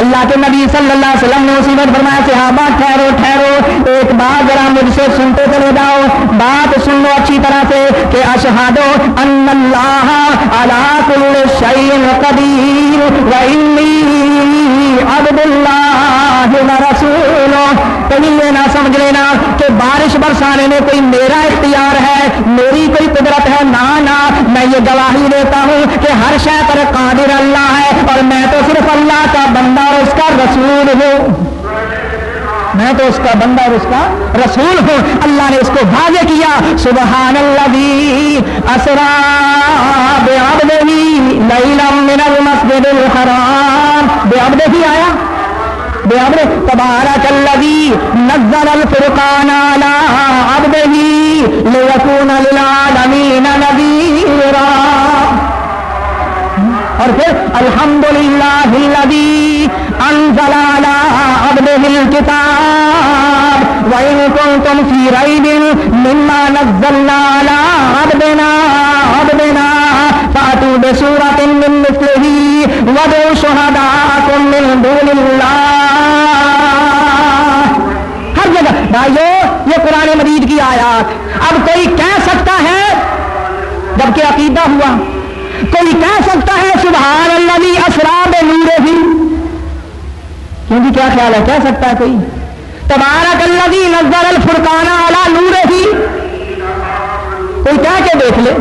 اللہ کے نبی صلی اللہ علیہ وسلم نے اسی وقت فرمایا صحابہ ہاں، ٹھہرو ٹھہرو۔ ایک بات ذرا مجھ سے سنتے چلے جاؤ۔ بات سن لو اچھی طرح سے کہ اشہادو ان اللہ علا کل شعین قدیر، و انی عبد اللہ و رسول کہیں یہ نہ سمجھ لینا کہ بارش برسانے میں کوئی میرا اختیار ہے، میری کوئی قدرت ہے۔ نہ نہ، میں یہ گواہی دیتا ہوں کہ ہر شے پر قادر اللہ ہے اور میں تو صرف اللہ کا بندہ اور اس کا رسول ہوں۔ میں تو اس کا بندہ اور اس کا رسول ہوں۔ اللہ نے اس کو واضح کیا۔ سبحان اللہ اسرا بے عبد ہی من المسجد الحرام۔ بے عبد ہی آیا؟ بے عبد تبارک الذی نزل الفرقان على عبده ليكون للعالمین نذیرا. اور پھر الحمد للہ انزل على عبده الكتاب وإن كنتم في ريب مما نزلنا على عبدنا عبدنا فأتوا بسورة من مثله ودعوا شهداءكم من دون بھائیو، یہ قرآن مجید کی آیات۔ اب کوئی کہہ سکتا ہے، جبکہ عقیدہ ہوا۔ کوئی کہہ سکتا ہے سبحان اللہ اسراب نور ہی۔ کیونکہ کیا خیال ہے؟ کہہ سکتا ہے کوئی۔ تبارک اللہ نظر الفرقانہ والا نور ہی۔ کوئی کہہ کے دیکھ لے۔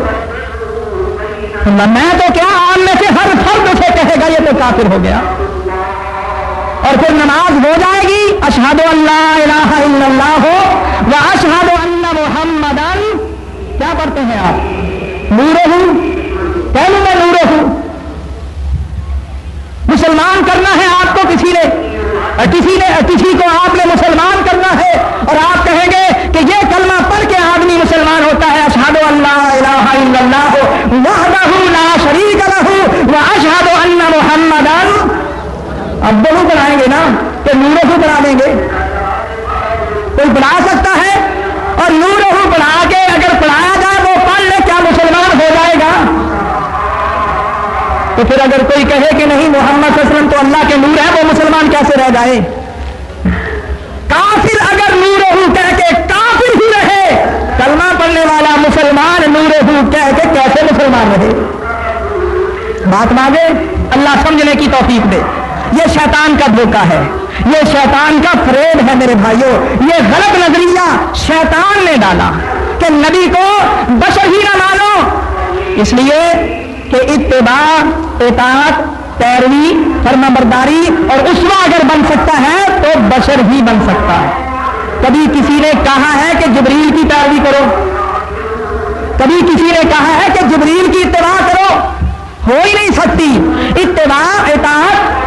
میں تو کیا آم میں سے ہر فرد سے کہے گا، یہ تو کافر ہو گیا۔ اور پھر نماز ہو جائے گی۔ اشہد اللہ الہ الا اللہ ہو وہ اشہد اللہ محمد کیا پڑھتے ہیں آپ؟ نور ہوں پہلے میں نورے ہوں مسلمان کرنا ہے آپ کو کسی نے۔ کسی نے کسی کو آپ نے مسلمان کرنا ہے۔ اور آپ کہیں گے کہ یہ کلمہ پڑھ کے آدمی مسلمان ہوتا ہے۔ اشہد اللہ الہ الا اللہ وحدہ لا شریک لہ و اشہد ان محمد اب بہو بنائیں گے نا کہ نوروں کو بنا دیں گے۔ کوئی بنا سکتا ہے؟ اور نوروں کو بنا کے اگر پڑھایا جائے وہ پڑھ لے کیا مسلمان ہو جائے گا۔ تو پھر اگر کوئی کہے کہ نہیں، محمد صلی اللہ علیہ وسلم تو اللہ کے نور ہے وہ مسلمان کیسے رہ جائے؟ کافر اگر نور کہہ کے کافر ہی رہے، کلمہ پڑھنے والا مسلمان نور کہہ کے کیسے مسلمان رہے؟ بات مانگے؟ اللہ سمجھنے کی توفیق دے۔ یہ شیطان کا دھوکہ ہے۔ یہ شیطان کا فریب ہے میرے بھائیوں یہ غلط نظریہ شیطان نے ڈالا کہ نبی کو بشر ہی نہ مانو۔ اس لیے کہ اتباع، اطاعت، پیروی فرما برداری اور اسوا اگر بن سکتا ہے تو بشر ہی بن سکتا ہے۔ کبھی کسی نے کہا ہے کہ جبریل کی پیروی کرو۔ کبھی کسی نے کہا ہے کہ جبریل کی اتباع کرو۔ ہو ہی نہیں سکتی۔ اتباع، اطاعت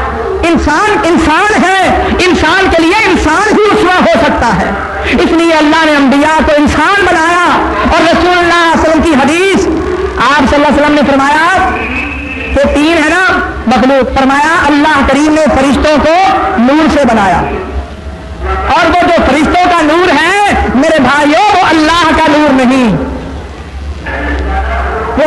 انسان انسان ہے، انسان کے لیے انسان ہی اسوا ہو سکتا ہے۔ اس لیے اللہ نے انبیاء کو انسان بنایا اور رسول اللہ علیہ وسلم کی حدیث آپ صلی اللہ علیہ وسلم نے فرمایا کہ تین ہے نا، مخلوق فرمایا، اللہ کریم نے فرشتوں کو نور سے بنایا۔ اور وہ جو فرشتوں کا نور ہے، میرے بھائیوں، وہ اللہ کا نور نہیں۔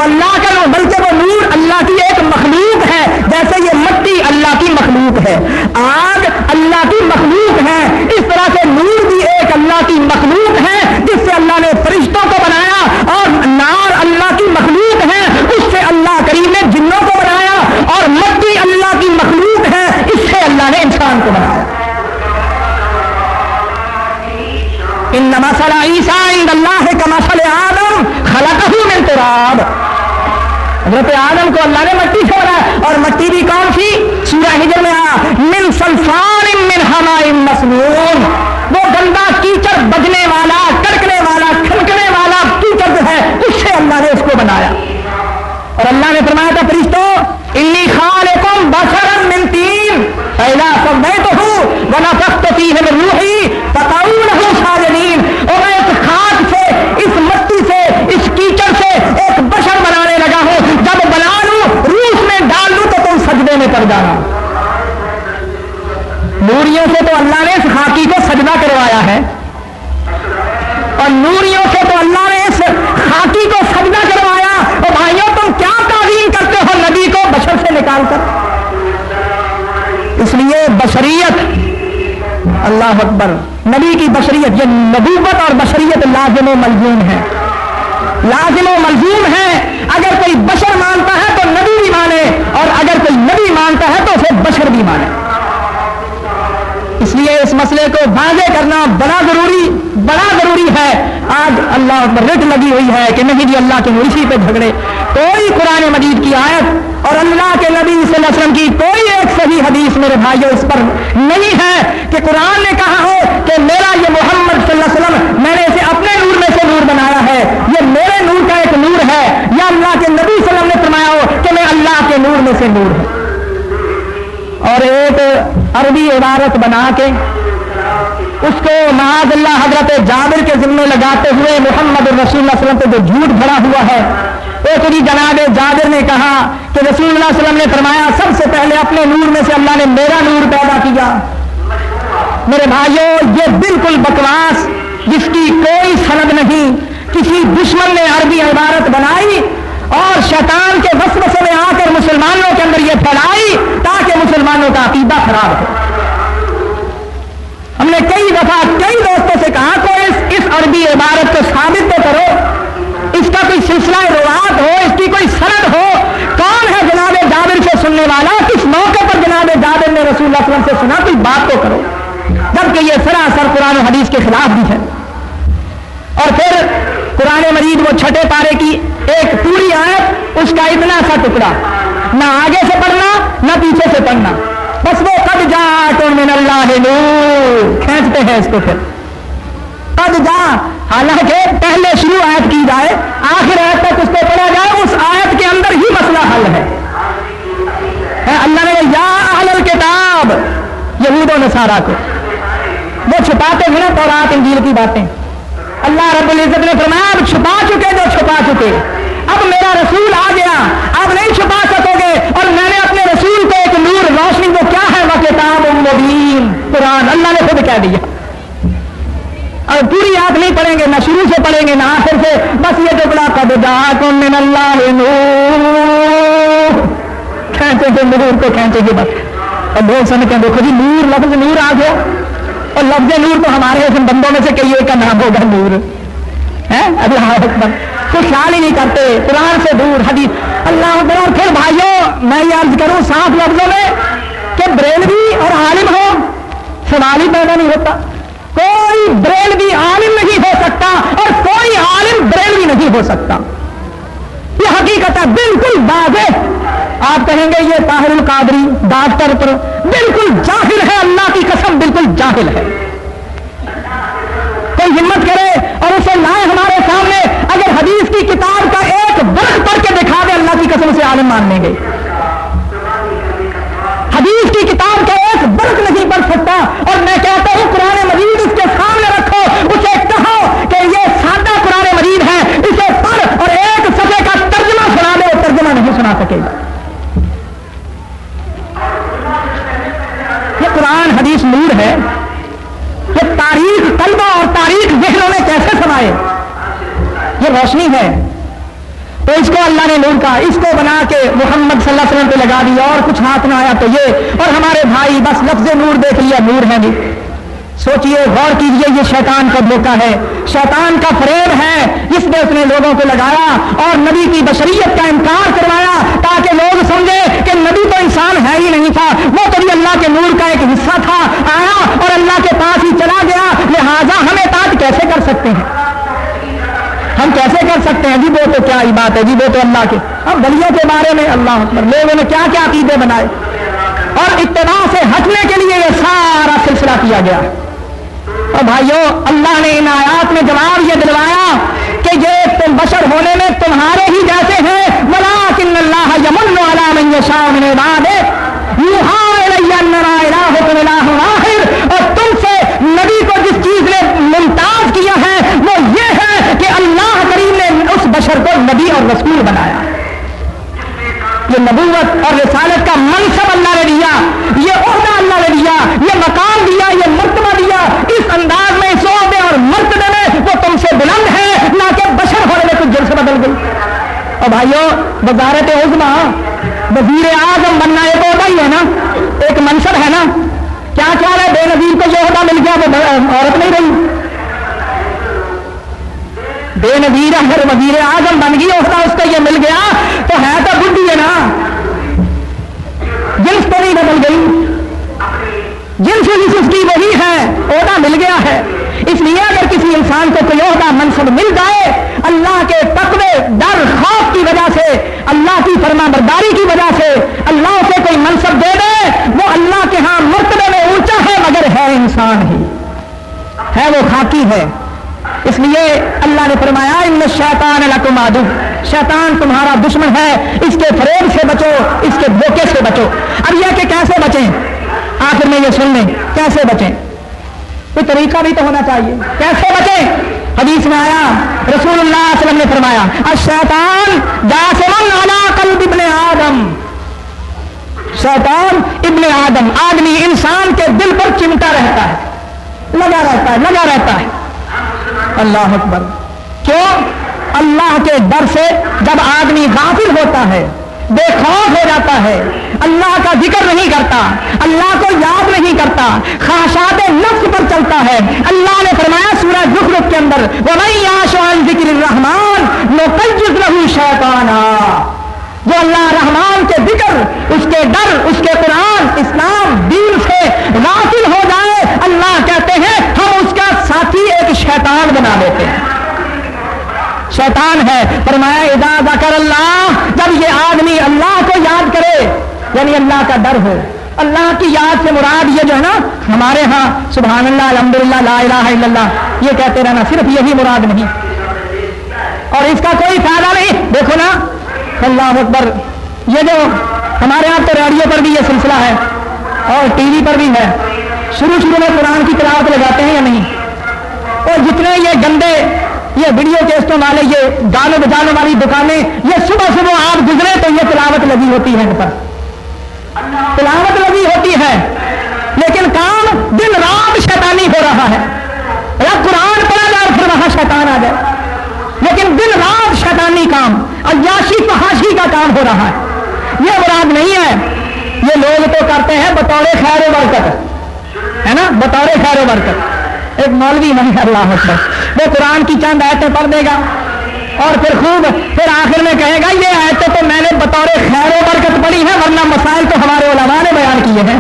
وہ اللہ کا نور بلکہ وہ نور اللہ کی ایک مخلوق ہے، جیسے یہ مٹی اللہ کی مخلوق ہے۔ آگ اللہ کی مخلوق ہے۔ اس طرح سے نور بھی ایک اللہ کی مخلوق ہے، جس سے اللہ نے فرشتوں کو بنایا اور نار اللہ کی مخلوق ہے۔ اس سے اللہ کریم نے جنوں کو بنایا اور مٹی اللہ کی مخلوق ہے۔ اس سے اللہ نے انسان کو بنایا۔ ان مسئلہ عیسا ان اللہ کا مسئلہ آدم خلق من تراب۔ حضرت آدم کو اللہ نے مٹی سے بنایا اور مٹی بھی کون سی؟ سورہ ہجر میں آ من سلفان، من ہمائم مسنون۔ وہ گندا کیچڑ بجنے والا، کڑکنے والا کھنکنے والا کیچڑ جو ہے، اس سے اللہ نے اس کو بنایا۔ اور اللہ نے فرمایا تھا فرشتوں انی خالقم بشرا من تین۔ پہلا سب میں تو ہوں ورنہ سخت فیہ من روحی فتعونہ ساجدین اور میں اس خاک سے اس مٹی سے اس کیچڑ سے ایک بشر بنانے لگا ہوں جب بنا لوں روح میں ڈال لوں تو تم سجدے میں پڑ جانا نوریوں سے تو اللہ نے اس خاکی کو سجدہ کروایا ہے اور نوریوں سے تو اللہ نے اس خاکی کو سجدہ کروایا اور بھائیوں، تم کیا تعظیم کرتے ہو نبی کو بشر سے نکال کر؟ اس لیے بشریت، اللہ اکبر، نبی کی بشریت، یہ نبوت اور بشریت لازم و ملزوم ہے۔ لازم و ملزوم ہے۔ اگر کوئی بشر مانتا ہے تو نبی بھی مانے اور اگر کوئی نبی مانتا ہے تو اسے بشر بھی مانے۔ اس لیے اس مسئلے کو واضح کرنا بڑا ضروری۔ بڑا ضروری ہے۔ آج اللہ اکبر رٹ لگی ہوئی ہے کہ نہیں جی اللہ کے اسی پہ جھگڑے۔ کوئی قرآن مجید کی آیت اور اللہ کے نبی صلی اللہ علیہ وسلم کی کوئی ایک صحیح حدیث میرے بھائیوں اس پر نہیں ہے کہ قرآن نے کہا ہو کہ میرا یہ محمد صلی اللہ علیہ وسلم میں نے اسے اپنے نور میں سے نور بنایا ہے۔ یہ میرے نور کا ایک نور ہے۔ یا اللہ کے نبی صلی اللہ علیہ وسلم نے فرمایا ہو کہ میں اللہ کے نور میں سے نور ہوں۔ اور ایک عربی عبارت بنا کے اس کو معاذ اللہ حضرت جابر کے ذمے لگاتے ہوئے محمد رسول اللہ علیہ وسلم پہ جو جھوٹ بھرا ہوا ہے۔ ایک بھی جناب جابر نے کہا کہ رسول اللہ علیہ وسلم نے فرمایا، سب سے پہلے اپنے نور میں سے اللہ نے میرا نور پیدا کیا۔ میرے بھائیوں یہ بالکل بکواس، جس کی کوئی سند نہیں۔ کسی دشمن نے عربی عبارت بنائی اور شیطان کے وسوسے میں آ کر مسلمانوں کے اندر یہ پھیلائی تاکہ مسلمانوں کا عقیدہ خراب ہو۔ ہم نے کئی دفعہ کئی دوستوں سے کہا کو اس اس عربی عبارت کو ثابت تو کرو۔ اس کا کوئی سلسلہ روایت ہو، اس کی کوئی سند ہو۔ کون ہے جناب جابر سے سننے والا؟ کس موقع پر جناب جابر نے رسول اللہ صلی اللہ علیہ وسلم سے سنا؟ کوئی بات تو کرو۔ جبکہ یہ سراسر قرآن و حدیث کے خلاف بھی ہے۔ اور پھر قرآن مجید وہ چھٹے پارے کی ایک پوری آیت، اس کا اتنا سا ٹکڑا۔ نہ آگے سے پڑھنا، نہ پیچھے سے پڑھنا۔ بس وہ کب جا تو من اللہ نور؟ کھینچتے ہیں اس کو پھر۔ کب جا حالانکہ پہلے شروع آیت کی جائے، آخر آیت تک اس کو پڑھا جائے، اس آیت کے اندر ہی مسئلہ حل ہے۔ اللہ نے یا اہل الکتاب، یہود و نصارہ کو۔ وہ تو رات انجیل کی باتیں۔ اللہ رب العزت نے فرمایا، اب چھپا چکے جو چھپا چکے۔ اب میرا رسول آ گیا اب نہیں چھپا سکو گے اور میں نے اپنے رسول کو ایک نور روشنی وہ کیا ہے؟ وہ کتاب مبین۔ قرآن اللہ نے خود کہہ دیا۔ اور پوری آگ نہیں پڑھیں گے، نہ شروع سے پڑھیں گے، نہ آخر سے۔ بس یہ ٹکڑا کب جا کون اللہ کھینچے گے نور کو کھینچے گے بس۔ اور لوگ سمجھتے ہیں، دیکھو جی نور، لفظ نور آ گیا۔ اور لفظ نور تو ہمارے ایسے بندوں میں سے کئی ایک کا نام ہوگا نور۔ ہے ابھی ہاں کچھ خیال ہی نہیں کرتے۔ قرآن سے دور، حدیث۔ اللہ اور پھر بھائیوں میں یہ عرض کروں صاف لفظوں میں بریلوی اور عالم ہو۔ سوال ہی پیدا نہیں ہوتا۔ کوئی بریلوی عالم نہیں ہو سکتا اور کوئی عالم بریلوی نہیں ہو سکتا۔ یہ حقیقت ہے، بالکل واضح۔ آپ کہیں گے، یہ طاہر القادری ڈاکٹر پر بالکل جاہل ہے۔ اللہ کی قسم بالکل جاہل ہے۔ کوئی ہمت کرے اور اسے لائے ہمارے سامنے۔ اگر حدیث کی کتاب کا ایک برق پڑھ کے دکھا دے، اللہ کی قسم سے عالم مان لیں گے۔ حدیث کی کتاب کا ایک برق نہیں پڑھ سکتا اور میں کہتا ہوں، قرآن مجید اس کے سامنے رکھو، اسے کہو کہ یہ سادہ قرآن مجید ہے، اسے پڑھ اور ایک سفے کا ترجمہ سنا دے ترجمہ نہیں سنا سکے گا۔ یہ قرآن حدیث نور ہے۔ کہ تاریخ طلبہ اور تاریخ ذہنوں میں کیسے سمائے یہ روشنی ہے۔ تو اس کو اللہ نے نور کہا اس کو بنا کے محمد صلی اللہ علیہ وسلم پہ لگا دیا اور کچھ ہاتھ نہ آیا تو یہ، اور ہمارے بھائی بس لفظ نور دیکھ لیا، نور ہے بھی۔ سوچئے، غور کیجیے، یہ شیطان کا دھوکہ ہے۔ شیطان کا فریب ہے جس نے اس نے لوگوں کو لگایا اور نبی کی بشریت کا انکار کروایا تاکہ لوگ سمجھے کہ نبی تو انسان ہے ہی نہیں تھا۔ وہ تو بھی اللہ کے نور کا ایک حصہ تھا، آیا اور اللہ کے پاس ہی چلا گیا۔ لہذا ہمیں تاج کیسے کر سکتے ہیں؟ ہم کیسے کر سکتے ہیں؟ جی وہ تو کیا ہی بات ہے جی وہ تو اللہ کے۔ اب گلیوں کے بارے میں اللہ لوگوں نے کیا کیا عقیدے بنائے؟ اور اتباع سے ہٹنے کے لیے یہ سارا سلسلہ کیا گیا۔ اور بھائیوں، اللہ نے ان آیات میں جواب یہ دلوایا کہ یہ تم بشر ہونے میں تمہارے ہی جیسے ہیں۔ ملا کن اللہ یمن علام شام باد اور تم سے نبی کو جس چیز نے ممتاز کیا ہے وہ یہ ہے کہ اللہ کریم نے اس بشر کو نبی اور رسول بنایا یہ نبوت اور رسالت کا منصب اللہ نے دیا، یہ عہدہ اللہ نے دیا، یہ مقام دیا، یہ مرتبہ دیا۔ اس انداز میں، اس عہدے اور مرتبے میں وہ تم سے بلند ہے، نہ کہ بشر ہونے میں کچھ جل سے بدل گئی۔ اور بھائیوں وزارت عظما وزیر اعظم بننا ایک عہدہ ہی ہے نا۔ ایک منصب ہے نا۔ کیا خیال ہے؟ بے نظیر کو جو عہدہ مل گیا، وہ عورت نہیں رہی۔ بے نظیر اگر وزیر اعظم بن گئی اس کا اس کو یہ مل گیا۔ تو ہے تو بڈی ہے نا۔ نہیں بدل گئی۔ جنس جس اس کی وہی ہے، عہدہ مل گیا ہے۔ اس لیے اگر کسی انسان کو کوئی عہدہ منصب مل جائے، اللہ کے تقوی، ڈر، خوف کی وجہ سے، اللہ کی فرما برداری کی وجہ سے، اللہ سے کوئی منصب دے دے، وہ اللہ کے ہاں مرتبے میں اونچا ہے، مگر ہے انسان ہی۔ ہے وہ خاکی ہے۔ اس لیے اللہ نے فرمایا، ان شیطان لکم عدو۔ شیطان تمہارا دشمن ہے، اس کے فریب سے بچو، اس کے دھوکے سے بچو۔ اب یہ کہ کیسے بچیں؟ آخر میں یہ سن لیں، کیسے بچیں؟ کوئی طریقہ بھی تو ہونا چاہیے۔ کیسے بچیں؟ حدیث میں آیا، رسول اللہ علیہ وسلم نے فرمایا، الشیطان جاسمن علی قلب ابن آدم۔ شیطان ابن آدم، آدمی انسان کے دل پر چمٹا رہتا ہے۔ لگا رہتا ہے، لگا رہتا ہے۔ اللہ اکبر۔ کیوں؟ اللہ کے ڈر سے جب آدمی غافل ہوتا ہے بے خوف ہو جاتا ہے۔ اللہ کا ذکر نہیں کرتا، اللہ کو یاد نہیں کرتا۔ خواہشات نفس پر چلتا ہے۔ اللہ نے فرمایا سورہ زخرف کے اندر ذکر الرحمان لہو شیطانا جو اللہ رحمان کے ذکر، اس کے ڈر اس کے قرآن، اسلام، دین سے غافل ہو جائے، اللہ کہتے ہیں، ہم اس کا ساتھی ایک شیطان بنا دیتے ہیں۔ شیطان ہے۔ فرمایا ادا ذکر اللہ، جب یہ آدمی اللہ کو یاد کرے یعنی اللہ کا ڈر ہو، اللہ کی یاد سے مراد یہ جو ہے نا، ہمارے ہاں سبحان اللہ الحمد للہ لا الہ الا اللہ، یہ کہتے رہنا صرف یہی مراد نہیں۔ اور اس کا کوئی فائدہ نہیں۔ دیکھو نا، اللہ اکبر، یہ جو ہمارے یہاں تو ریڈیو پر بھی یہ سلسلہ ہے، اور ٹی وی پر بھی ہے۔ شروع شروع میں قرآن کی تلاوت لگاتے ہیں یا نہیں؟ اور جتنے یہ گندے یہ ویڈیو کیسٹوں والے، یہ گانے بجانے والی دکانیں، یہ صبح صبح آپ گزرے تو یہ تلاوت لگی ہوتی ہے ان پر۔ تلاوت لگی ہوتی ہے، لیکن کام دن رات شیطانی ہو رہا ہے۔ یا قرآن پڑھا جائے پھر وہاں شیطان آ جائے۔ لیکن دن رات شیطانی کام، عیاشی فحاشی کا کام ہو رہا ہے۔ یہ مراد نہیں ہے، یہ لوگ تو کرتے ہیں بطور خیر و برکت۔ ہے نا؟ بطور خیر و برکت۔ ایک مولوی نہیں اللہ حسن وہ قرآن کی چند آیتیں پڑھ دے گا۔ اور پھر خوب، پھر آخر میں کہے گا، یہ آیتیں تو میں نے بطور خیر و برکت پڑھی ہے ورنہ مسائل تو ہمارے علماء نے بیان کیے ہیں۔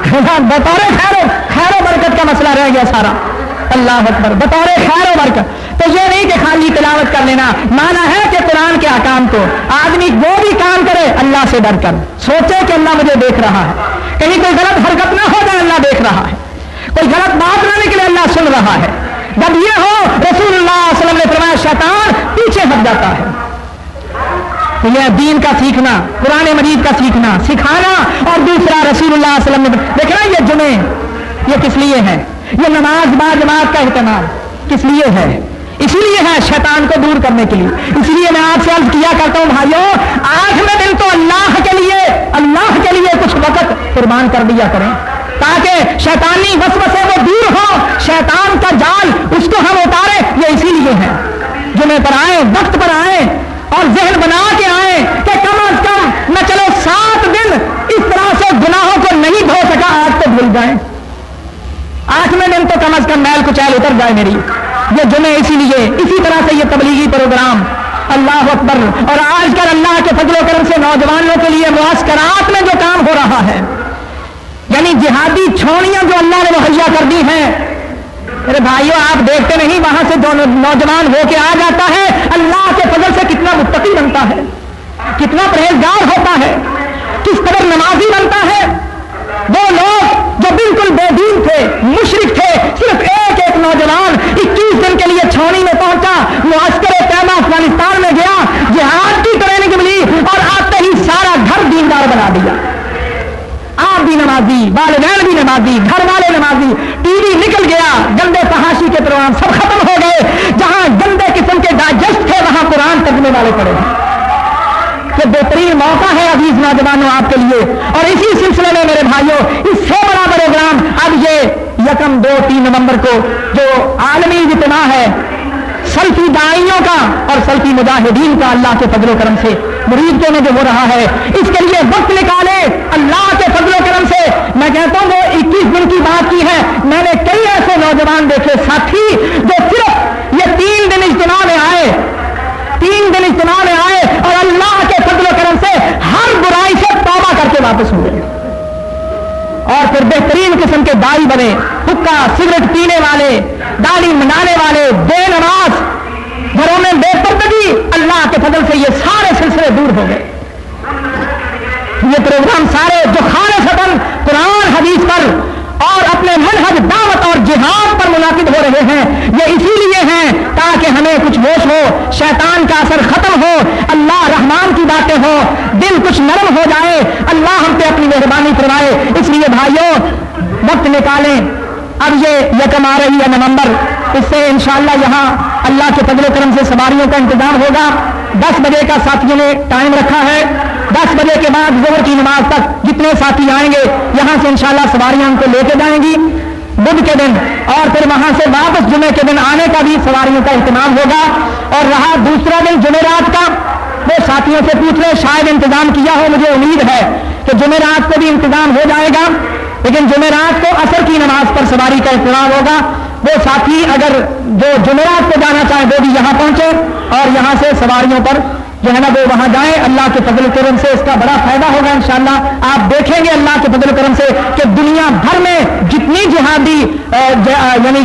بطور خیر و خیر و برکت کا مسئلہ رہ گیا سارا۔ اللہ اکبر، بطور خیر و برکت۔ تو یہ نہیں کہ خالی تلاوت کر لینا۔ مانا ہے کہ قرآن کے احکام کو آدمی وہ بھی کام کرے، اللہ سے ڈر کر۔ سوچے کہ اللہ مجھے دیکھ رہا ہے۔ کہیں کوئی غلط حرکت نہ ہو جائے، اللہ دیکھ رہا ہے۔ کوئی غلط بات نہ نکلے اللہ سن رہا ہے۔ جب یہ ہو، رسول اللہ علیہ وسلم نے فرمایا، شیطان پیچھے ہٹ جاتا ہے۔ تو یہ دین کا سیکھنا، قرآن مجید کا سیکھنا، سکھانا اور دوسرا رسول اللہ علیہ وسلم نے دیکھنا یہ جمعے، یہ کس لیے ہے؟ یہ نماز با جماعت کا اہتمام کس لیے ہے؟ اسی لیے ہے شیطان کو دور کرنے کے لیے۔ اس لیے میں آپ سے عرض کیا کرتا ہوں، بھائیوں، آج میں دن تو اللہ کے لیے، اللہ کے لیے کچھ وقت قربان کر دیا کریں۔ تاکہ شیطانی وسوسے وہ دور ہو، شیطان کا جال اس کو ہم اتارے، یہ اسی لیے ہے۔ جمعے پر آئے، وقت پر آئے اور ذہن بنا کے آئے کہ کم از کم نہ چلو سات دن اس طرح سے گناہوں کو نہیں دھو سکا، آج تو بھول جائیں۔ آٹھویں دن تو کم از کم میل کچیل اتر جائے میری۔ یہ جمعے اسی لیے، اسی طرح سے یہ تبلیغی پروگرام۔ اللہ اکبر۔ اور آج کل اللہ کے فضل و کرم سے نوجوانوں کے لیے معاشکرات میں جو کام ہو رہا ہے۔ یعنی جہادی چھوڑیاں جو اللہ نے مہیا کر دی ہیں۔ میرے بھائیوں آپ دیکھتے نہیں، وہاں سے جو نوجوان ہو کے آ جاتا ہے۔ اللہ کے فضل سے کتنا متقی بنتا ہے، کتنا پرہیزگار ہوتا ہے، کس قدر نمازی بنتا ہے۔ وہ لوگ جو بالکل بے دین تھے مشرق تھے، صرف ایک ایک نوجوان اکیس دن کے لیے چھوڑی میں پہنچا، معسکر پیما افغانستان میں گیا، جہاد کی ٹریننگ ملی اور آتے ہی سارا گھر دیندار بنا دیا۔ آپ بھی نمازی، والدین بھی نمازی گھر والے نمازی، ٹی وی نکل گیا، گندے فحاشی کے پروگرام سب ختم ہو گئے، جہاں گندے قسم کے ڈائجسٹ تھے، وہاں قرآن ترجمے والے پڑے ہیں کہ بہترین موقع ہے عزیز نوجوانوں آپ کے لیے۔ اور اسی سلسلے میں میرے بھائیوں، اس سے بڑا پروگرام اب یہ یکم دو تین نومبر کو جو عالمی اجتماع ہے، سلفی دائیوں کا اور سلفی مجاہدین کا اللہ کے فضل و کرم سے۔ مریض کے میں جو ہو رہا ہے۔ اس کے لیے وقت نکالے۔ اللہ کے فضل و کرم سے۔ میں کہتا ہوں، وہ اکیس دن کی بات کی ہے۔ میں نے کئی ایسے نوجوان دیکھے، ساتھی، جو صرف یہ تین دن اجتماع میں آئے۔ تین دن اجتماع میں آئے اور اللہ کے فضل و کرم سے ہر برائی سے توبہ کر کے واپس ہوئے اور پھر بہترین قسم کے دائی بنے۔ حکا، سگریٹ پینے والے، داڑھی منانے والے، بے نماز گھروں میں بے پردگی اللہ کے فضل سے یہ سارے سلسلے دور ہو گئے۔ یہ پروگرام سارے جو خان فتن قرآن، حدیث پر اور اپنے منہج، دعوت اور جہاد پر منعقد ہو رہے ہیں، یہ اسی لیے ہیں تاکہ ہمیں کچھ ہوش ہو، شیطان کا اثر ختم ہو، اللہ رحمان کی باتیں ہو دل کچھ نرم ہو جائے، اللہ ہم پہ اپنی مہربانی کروائے اس لیے بھائیوں، وقت نکالیں۔ اب یہ یکم آ رہی ہے نومبر، اس سے انشاءاللہ یہاں اللہ کے فضل و کرم سے سواریوں کا انتظام ہوگا۔ دس بجے کا ساتھیوں نے ٹائم رکھا ہے۔ دس بجے کے بعد زہر کی نماز تک جتنے ساتھی آئیں گے، یہاں سے انشاءاللہ سواریاں ان کو لے کے جائیں گی۔ بدھ کے دن اور پھر وہاں سے واپس جمعے کے دن آنے کا بھی سواریوں کا اہتمام ہوگا۔ اور رہا دوسرا دن جمعرات کا، وہ ساتھیوں سے پوچھ رہے، شاید انتظام کیا ہو، مجھے امید ہے کہ جمعرات کو بھی انتظام ہو جائے گا۔ لیکن جمعرات کو اثر کی نماز پر سواری کا اہتمام ہوگا۔ وہ ساتھی اگر جو جمعرات کو جانا چاہیں وہ بھی یہاں پہنچے اور یہاں سے سواریوں پر جو ہے نا وہ وہاں جائیں۔ اللہ کے فضل کرم سے اس کا بڑا فائدہ ہوگا انشاءاللہ۔ آپ دیکھیں گے اللہ کے فضل کرم سے کہ دنیا بھر میں جتنی جہادی یعنی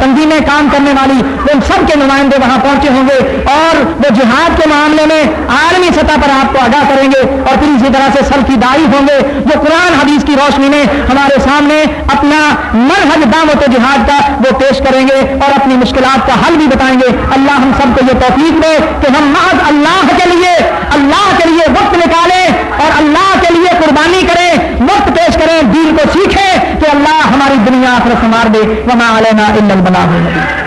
تنظیمیں کام کرنے والی ان سب کے نمائندے وہاں پہنچے ہوں گے اور وہ جہاد کے معاملے میں عالمی سطح پر آپ کو آگاہ کریں گے اور پھر اسی طرح سے سر کی دائی ہوں گے جو قرآن حدیث کی روشنی میں ہمارے سامنے اپنا منحج دعوت جہاد کا وہ پیش کریں گے اور اپنی مشکلات کا حل بھی بتائیں گے۔ اللہ ہم سب کو یہ توفیق دے کہ ہم محض اللہ اللہ کے لیے اللہ کے لیے وقت نکالیں اور اللہ کے لیے قربانی کریں، وقت پیش کریں، دین کو سیکھیں کہ اللہ ہماری دنیا آخر سنوار دے وہاں علینا علم بنا ہوئی